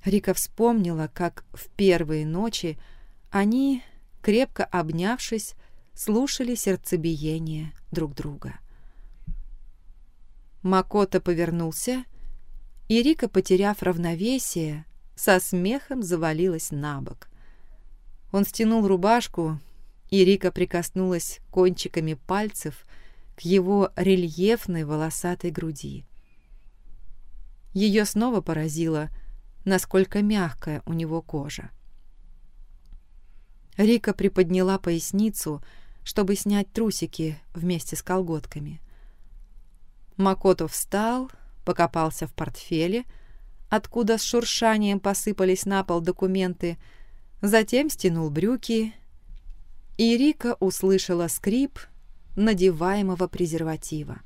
Speaker 1: Рика вспомнила, как в первые ночи они, крепко обнявшись, слушали сердцебиение друг друга. Макото повернулся, и Рика, потеряв равновесие, со смехом завалилась на бок. Он стянул рубашку, и Рика прикоснулась кончиками пальцев к его рельефной волосатой груди. Ее снова поразило, насколько мягкая у него кожа. Рика приподняла поясницу, чтобы снять трусики вместе с колготками. Макото встал, покопался в портфеле, откуда с шуршанием посыпались на пол документы, затем стянул брюки, и Рика услышала скрип надеваемого презерватива.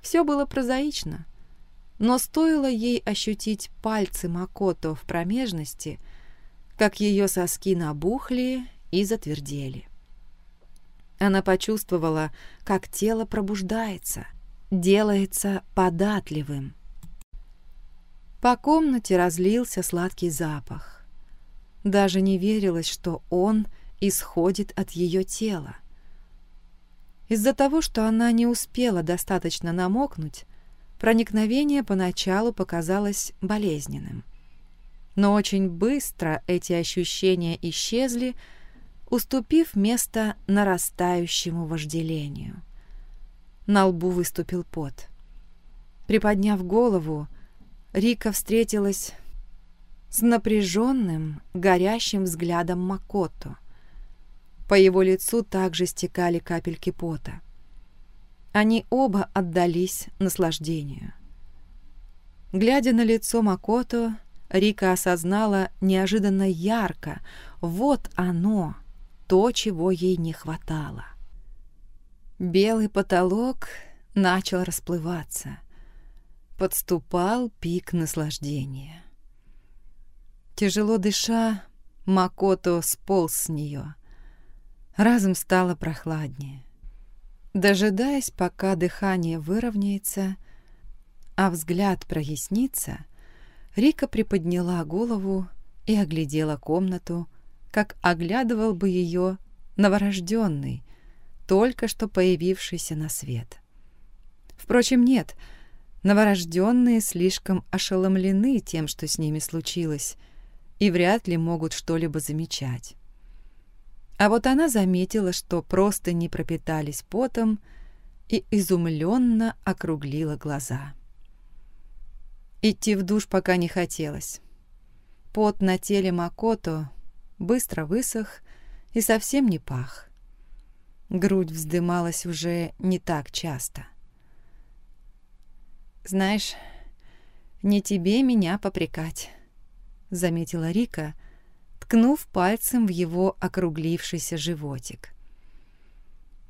Speaker 1: Все было прозаично, но стоило ей ощутить пальцы Макото в промежности, как ее соски набухли и затвердели. Она почувствовала, как тело пробуждается, делается податливым. По комнате разлился сладкий запах. Даже не верилось, что он исходит от ее тела. Из-за того, что она не успела достаточно намокнуть, проникновение поначалу показалось болезненным. Но очень быстро эти ощущения исчезли, уступив место нарастающему вожделению. На лбу выступил пот. Приподняв голову, Рика встретилась с напряженным, горящим взглядом Макото. По его лицу также стекали капельки пота. Они оба отдались наслаждению. Глядя на лицо Макото, Рика осознала неожиданно ярко, вот оно, то, чего ей не хватало. Белый потолок начал расплываться. Подступал пик наслаждения. Тяжело дыша, Макото сполз с нее. Разом стало прохладнее. Дожидаясь, пока дыхание выровняется, а взгляд прояснится, Рика приподняла голову и оглядела комнату, как оглядывал бы ее новорожденный, только что появившийся на свет. Впрочем, нет, новорожденные слишком ошеломлены тем, что с ними случилось, и вряд ли могут что-либо замечать. А вот она заметила, что просто не пропитались потом и изумленно округлила глаза. Идти в душ пока не хотелось. Пот на теле Макото быстро высох и совсем не пах. Грудь вздымалась уже не так часто. «Знаешь, не тебе меня попрекать», — заметила Рика, — ткнув пальцем в его округлившийся животик.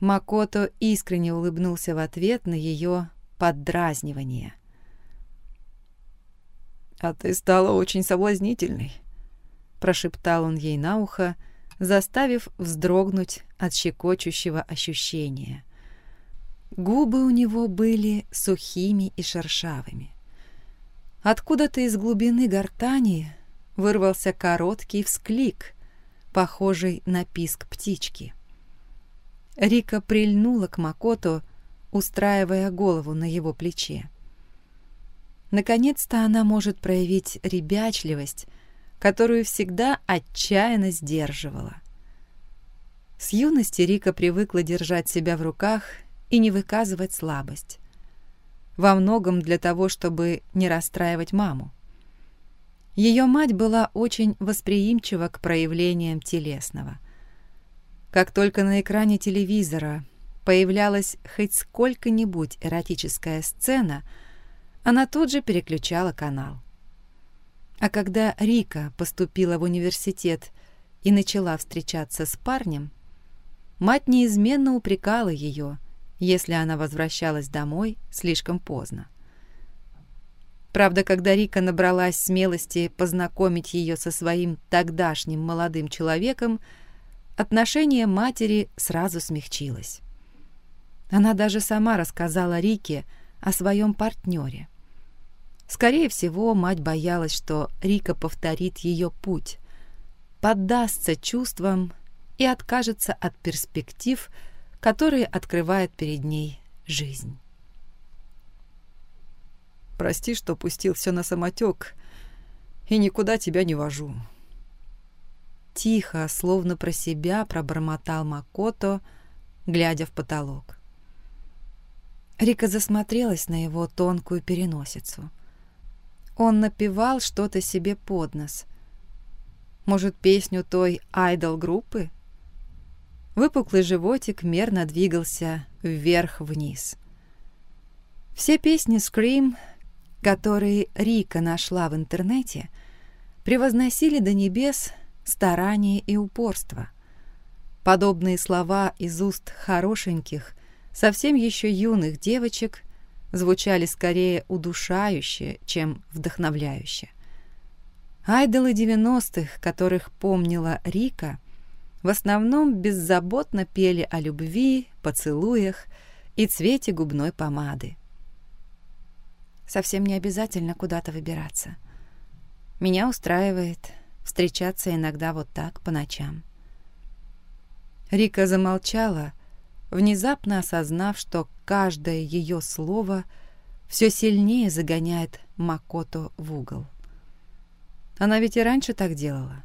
Speaker 1: Макото искренне улыбнулся в ответ на ее поддразнивание.
Speaker 2: «А ты стала очень соблазнительной», — прошептал он ей на ухо, заставив вздрогнуть от щекочущего ощущения. Губы у него были сухими и шершавыми. Откуда-то из глубины гортани вырвался короткий всклик, похожий на писк птички. Рика прильнула к Макото, устраивая голову на его плече. Наконец-то она может проявить ребячливость, которую всегда отчаянно сдерживала. С юности Рика привыкла держать себя в руках и не выказывать слабость. Во многом для того, чтобы не расстраивать маму. Ее мать была очень восприимчива к проявлениям телесного. Как только на экране телевизора появлялась хоть сколько-нибудь эротическая сцена,
Speaker 1: она тут же переключала канал. А когда Рика поступила в университет и начала встречаться с парнем, мать неизменно упрекала ее, если она возвращалась домой слишком поздно. Правда, когда Рика набралась смелости познакомить ее со своим тогдашним молодым человеком, отношение матери сразу смягчилось. Она даже сама рассказала Рике о своем партнере. Скорее всего, мать боялась, что Рика повторит ее путь, поддастся чувствам и откажется от перспектив, которые открывает перед ней жизнь.
Speaker 2: «Прости, что пустил все на самотек и никуда тебя не вожу».
Speaker 1: Тихо, словно про себя, пробормотал Макото, глядя в потолок. Рика засмотрелась на его тонкую переносицу. Он напевал что-то себе под нос. Может, песню той айдол-группы? Выпуклый животик мерно двигался вверх-вниз. Все песни Scream, которые Рика нашла в интернете, превозносили до небес старание и упорство. Подобные слова из уст хорошеньких, совсем еще юных девочек звучали скорее удушающе, чем вдохновляюще. Айдолы 90-х, которых помнила Рика, в основном беззаботно пели о любви, поцелуях и цвете губной помады. Совсем не обязательно куда-то выбираться. Меня устраивает встречаться иногда вот так, по ночам. Рика замолчала, внезапно осознав, что каждое ее слово все сильнее загоняет Макото в угол. Она ведь и раньше так делала.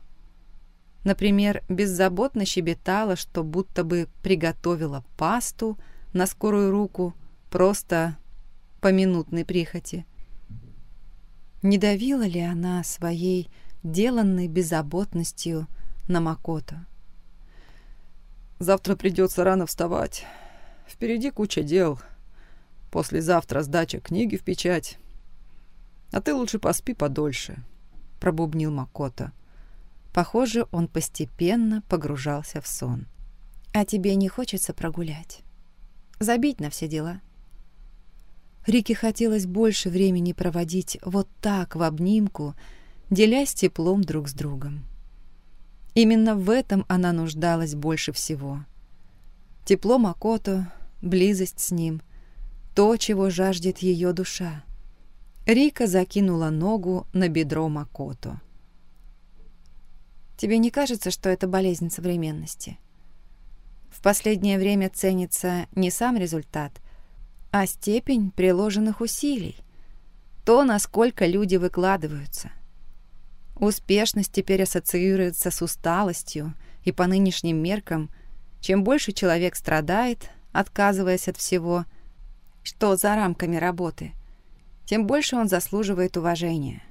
Speaker 1: Например, беззаботно щебетала, что будто бы приготовила пасту на скорую руку просто по минутной прихоти. Не давила ли она своей деланной беззаботностью на Макото?
Speaker 2: Завтра придется рано вставать. Впереди куча дел. Послезавтра сдача книги в печать. А ты лучше поспи подольше, — пробубнил Макото.
Speaker 1: Похоже, он постепенно погружался в сон. А тебе не хочется прогулять? Забить на все дела? Рике хотелось больше времени проводить вот так в обнимку, делясь теплом друг с другом. Именно в этом она нуждалась больше всего. Тепло Макото, близость с ним, то, чего жаждет ее душа. Рика закинула ногу на бедро Макото. «Тебе не кажется, что это болезнь современности? В последнее время ценится не сам результат, а степень приложенных усилий, то, насколько люди выкладываются». Успешность теперь ассоциируется с усталостью, и по нынешним меркам, чем больше человек страдает, отказываясь от всего, что за рамками работы, тем больше он заслуживает уважения.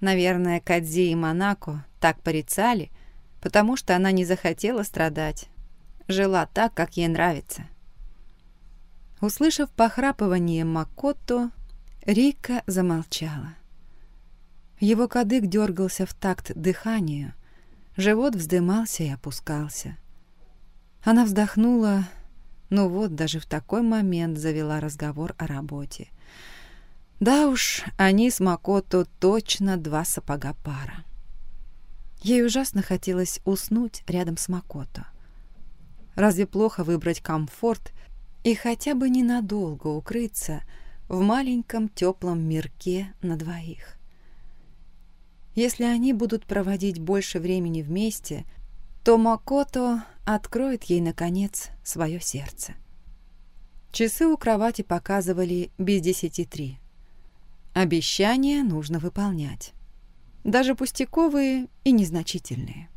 Speaker 1: Наверное, Кадзи и Монако так порицали, потому что она не захотела страдать, жила так, как ей нравится. Услышав похрапывание Макото, Рика замолчала. Его кадык дергался в такт дыханию, живот вздымался и опускался. Она вздохнула, но вот даже в такой момент завела разговор о работе. Да уж, они с Макото точно два сапога пара. Ей ужасно хотелось уснуть рядом с Макото. Разве плохо выбрать комфорт и хотя бы ненадолго укрыться в маленьком теплом мирке на двоих? Если они будут проводить больше времени вместе, то Макото откроет ей, наконец, свое сердце. Часы у кровати показывали без десяти три. Обещания нужно выполнять. Даже пустяковые и незначительные.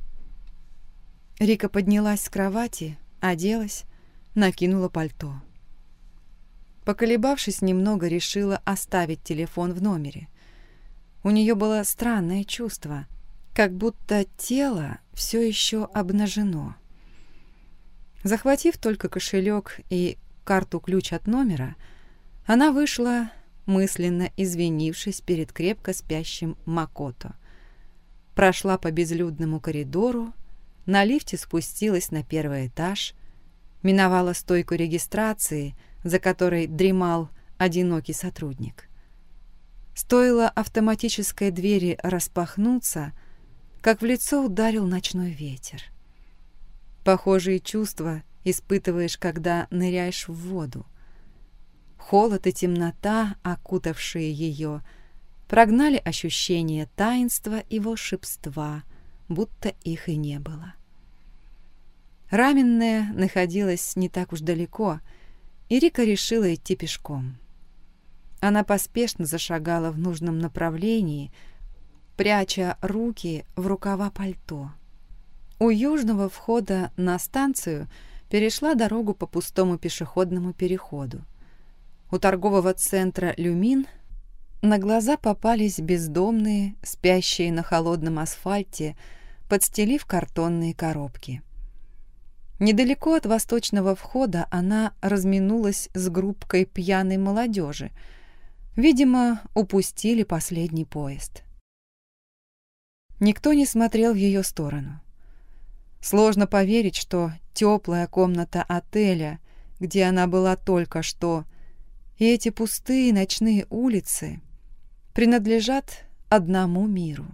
Speaker 1: Рика поднялась с кровати, оделась, накинула пальто. Поколебавшись немного, решила оставить телефон в номере. У нее было странное чувство, как будто тело все еще обнажено. Захватив только кошелек и карту-ключ от номера, она вышла, мысленно извинившись перед крепко спящим Макото. Прошла по безлюдному коридору, на лифте спустилась на первый этаж, миновала стойку регистрации, за которой дремал одинокий сотрудник. Стоило автоматической двери распахнуться, как в лицо ударил ночной ветер. Похожие чувства испытываешь, когда ныряешь в воду. Холод и темнота, окутавшие ее, прогнали ощущение таинства и волшебства, будто их и не было. Раменная находилась не так уж далеко, и Рика решила идти пешком. Она поспешно зашагала в нужном направлении, пряча руки в рукава пальто. У южного входа на станцию перешла дорогу по пустому пешеходному переходу. У торгового центра «Люмин» на глаза попались бездомные, спящие на холодном асфальте, подстелив картонные коробки. Недалеко от восточного входа она разминулась с группкой пьяной молодежи. Видимо, упустили последний поезд. Никто не смотрел в ее сторону. Сложно поверить, что теплая комната отеля, где она была только что, и эти пустые ночные улицы принадлежат одному миру.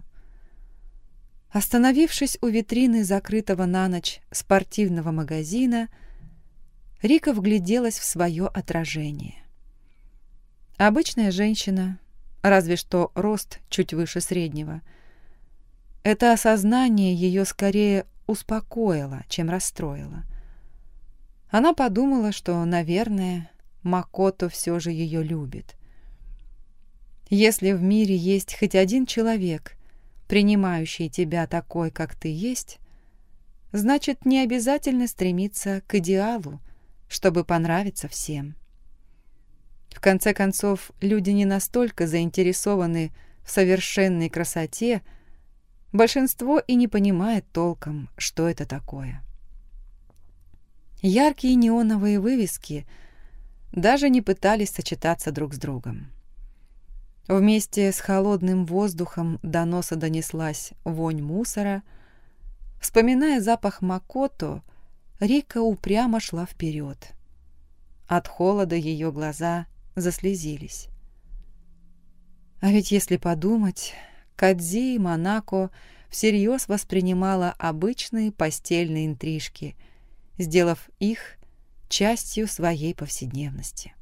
Speaker 1: Остановившись у витрины закрытого на ночь спортивного магазина, Рика вгляделась в свое отражение. Обычная женщина, разве что рост чуть выше среднего. Это осознание ее скорее успокоило, чем расстроило. Она подумала, что, наверное, Макото все же ее любит. Если в мире есть хоть один человек, принимающий тебя такой, как ты есть, значит, не обязательно стремиться к идеалу, чтобы понравиться всем. В конце концов, люди не настолько заинтересованы в совершенной красоте, большинство и не понимает толком, что это такое. Яркие неоновые вывески – даже не пытались сочетаться друг с другом. Вместе с холодным воздухом до носа донеслась вонь мусора. Вспоминая запах Макото, Рика упрямо шла вперед. От холода ее глаза заслезились. А ведь если подумать, Кадзи и Монако всерьез воспринимала обычные постельные интрижки, сделав их частью своей повседневности.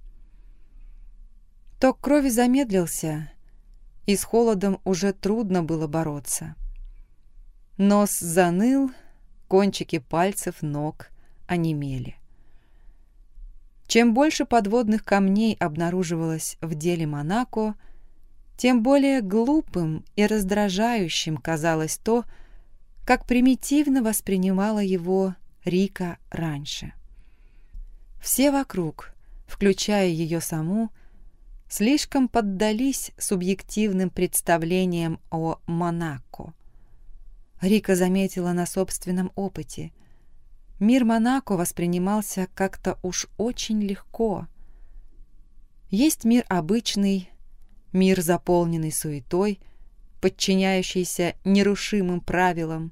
Speaker 1: Ток крови замедлился, и с холодом уже трудно было бороться. Нос заныл, кончики пальцев ног онемели. Чем больше подводных камней обнаруживалось в деле Монако, тем более глупым и раздражающим казалось то, как примитивно воспринимала его Рика раньше. Все вокруг, включая ее саму, слишком поддались субъективным представлениям о Монако. Рика заметила на собственном опыте. Мир Монако воспринимался как-то уж очень легко. Есть мир обычный, мир, заполненный суетой, подчиняющийся нерушимым правилам.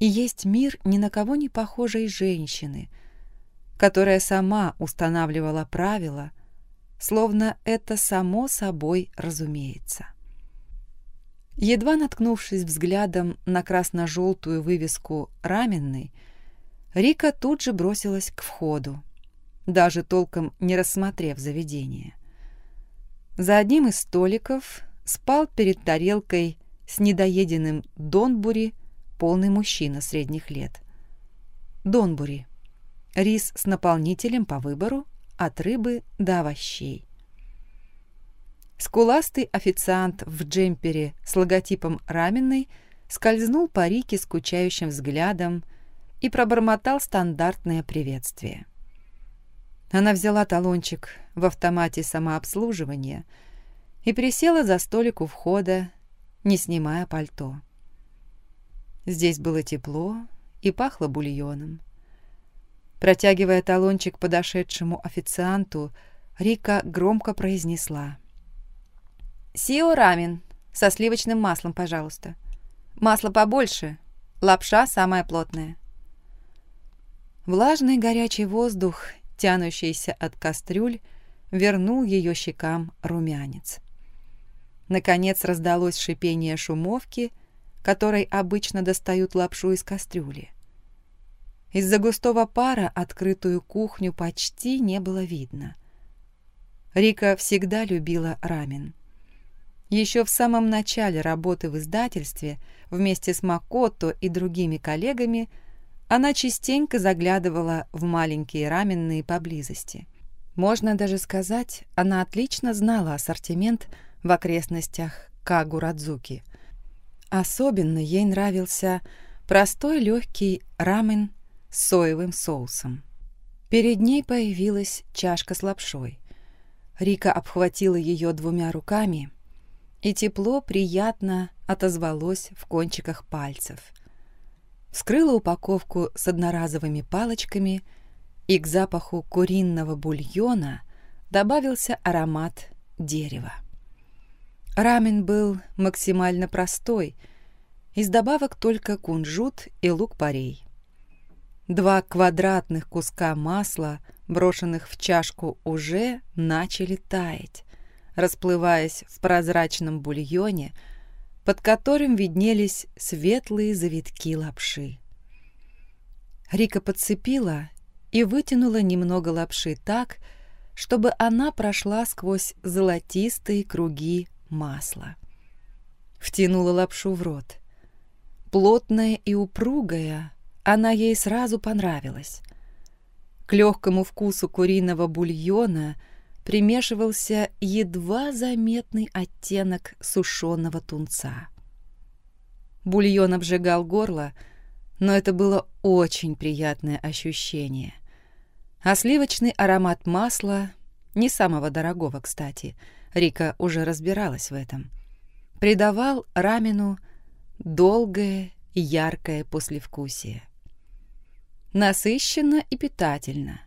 Speaker 1: И есть мир ни на кого не похожей женщины — которая сама устанавливала правила, словно это само собой разумеется. Едва наткнувшись взглядом на красно-желтую вывеску «Раменный», Рика тут же бросилась к входу, даже толком не рассмотрев заведение. За одним из столиков спал перед тарелкой с недоеденным донбури полный мужчина средних лет. Донбури рис с наполнителем по выбору от рыбы до овощей. Скуластый официант в джемпере с логотипом раменной скользнул по Рике скучающим взглядом и пробормотал стандартное приветствие. Она взяла талончик в автомате самообслуживания и присела за столик у входа, не снимая пальто. Здесь было тепло и пахло бульоном. Протягивая талончик подошедшему официанту, Рика громко произнесла. «Сио рамен со сливочным маслом, пожалуйста. Масло побольше, лапша самая плотная». Влажный горячий воздух, тянущийся от кастрюль, вернул ее щекам румянец. Наконец раздалось шипение шумовки, которой обычно достают лапшу из кастрюли. Из-за густого пара открытую кухню почти не было видно. Рика всегда любила рамен. Еще в самом начале работы в издательстве вместе с Макото и другими коллегами она частенько заглядывала в маленькие раменные поблизости. Можно даже сказать, она отлично знала ассортимент в окрестностях Кагурадзуки. Особенно ей нравился простой легкий рамен с соевым соусом. Перед ней появилась чашка с лапшой. Рика обхватила ее двумя руками, и тепло приятно отозвалось в кончиках пальцев. Вскрыла упаковку с одноразовыми палочками, и к запаху куриного бульона добавился аромат дерева. Рамен был максимально простой, из добавок только кунжут и лук-порей. Два квадратных куска масла, брошенных в чашку, уже начали таять, расплываясь в прозрачном бульоне, под которым виднелись светлые завитки лапши. Рика подцепила и вытянула немного лапши так, чтобы она прошла сквозь золотистые круги масла. Втянула лапшу в рот. Плотная и упругая, она ей сразу понравилась. К легкому вкусу куриного бульона примешивался едва заметный оттенок сушеного тунца. Бульон обжигал горло, но это было очень приятное ощущение. А сливочный аромат масла, не самого дорогого, кстати, Рика уже разбиралась в этом, придавал рамену долгое яркое послевкусие насыщенно и питательно.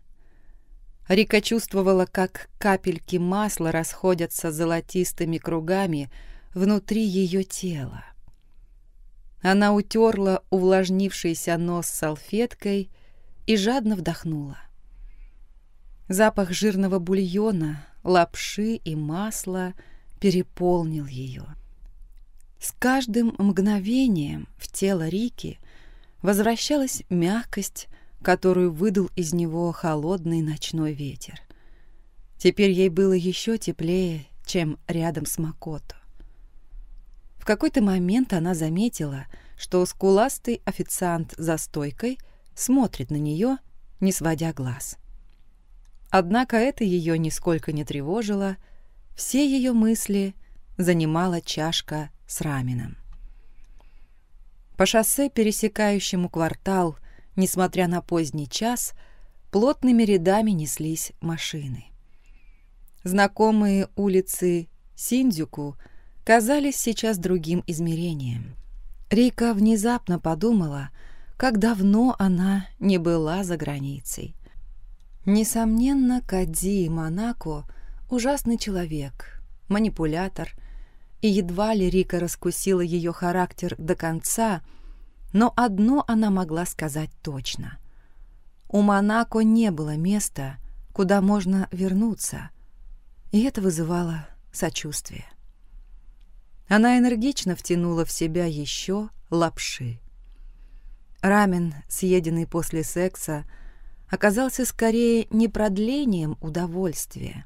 Speaker 1: Рика чувствовала, как капельки масла расходятся золотистыми кругами внутри ее тела. Она утерла увлажнившийся нос салфеткой и жадно вдохнула. Запах жирного бульона, лапши и масла переполнил ее. С каждым мгновением в тело Рики возвращалась мягкость, которую выдал из него холодный ночной ветер. Теперь ей было еще теплее, чем рядом с Макото. В какой-то момент она заметила, что скуластый официант за стойкой смотрит на нее, не сводя глаз. Однако это ее нисколько не тревожило, все ее мысли занимала чашка с раменом. По шоссе, пересекающему квартал, несмотря на поздний час, плотными рядами неслись машины. Знакомые улицы Синдзюку казались сейчас другим измерением. Рика внезапно подумала, как давно она не была за границей. Несомненно, Кадзи Монако – ужасный человек, манипулятор – и едва ли Рика раскусила ее характер до конца, но одно она могла сказать точно. У Монако не было места, куда можно вернуться, и это вызывало сочувствие. Она энергично втянула в себя еще лапши. Рамен, съеденный после секса, оказался скорее не продлением удовольствия,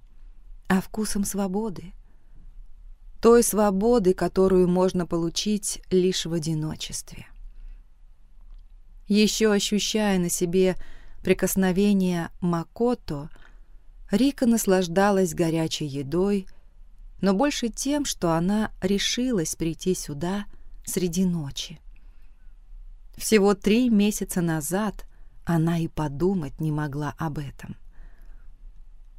Speaker 1: а вкусом свободы той свободы, которую можно получить лишь в одиночестве. Еще ощущая на себе прикосновение Макото, Рика наслаждалась горячей едой, но больше тем, что она решилась прийти сюда среди ночи. Всего три месяца назад она и подумать не могла об этом.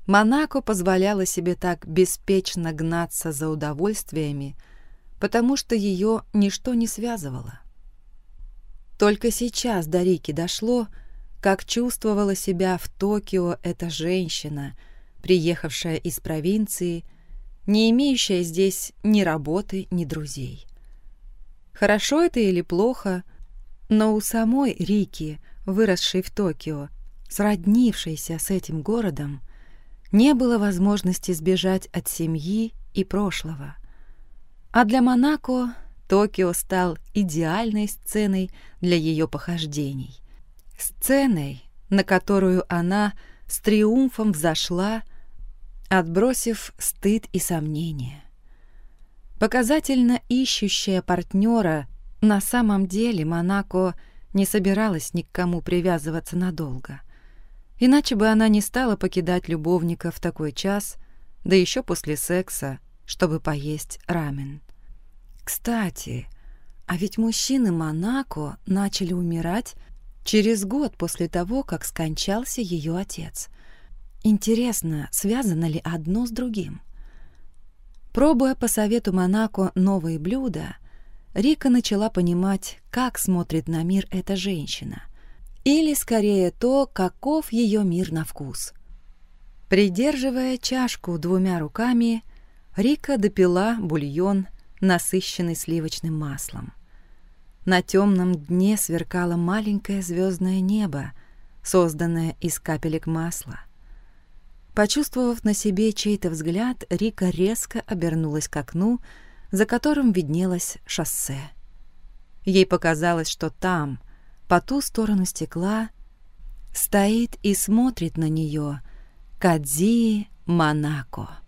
Speaker 1: Монако позволяла себе так беспечно гнаться за удовольствиями, потому что ее ничто не связывало. Только сейчас до Рики дошло, как чувствовала себя в Токио эта женщина, приехавшая из провинции, не имеющая здесь ни работы, ни друзей. Хорошо это или плохо, но у самой Рики, выросшей в Токио, сроднившейся с этим городом, не было возможности сбежать от семьи и прошлого. А для Монако Токио стал идеальной сценой для ее похождений. Сценой, на которую она с триумфом взошла, отбросив стыд и сомнения. Показательно ищущая партнера, на самом деле Монако не собиралась ни к кому привязываться надолго. Иначе бы она не стала покидать любовника в такой час, да еще после секса, чтобы поесть рамен. Кстати, а ведь мужчины Монако начали умирать через год после того, как скончался ее отец. Интересно, связано ли одно с другим? Пробуя по совету Монако новые блюда, Рика начала понимать, как смотрит на мир эта женщина. Или, скорее, то, каков ее мир на вкус. Придерживая чашку двумя руками, Рика допила бульон, насыщенный сливочным маслом. На темном дне сверкало маленькое звездное небо, созданное из капелек масла. Почувствовав на себе чей-то взгляд, Рика резко обернулась к окну, за которым виднелось шоссе. Ей показалось, что там, по ту сторону стекла, стоит и смотрит на нее Кадзи Монако.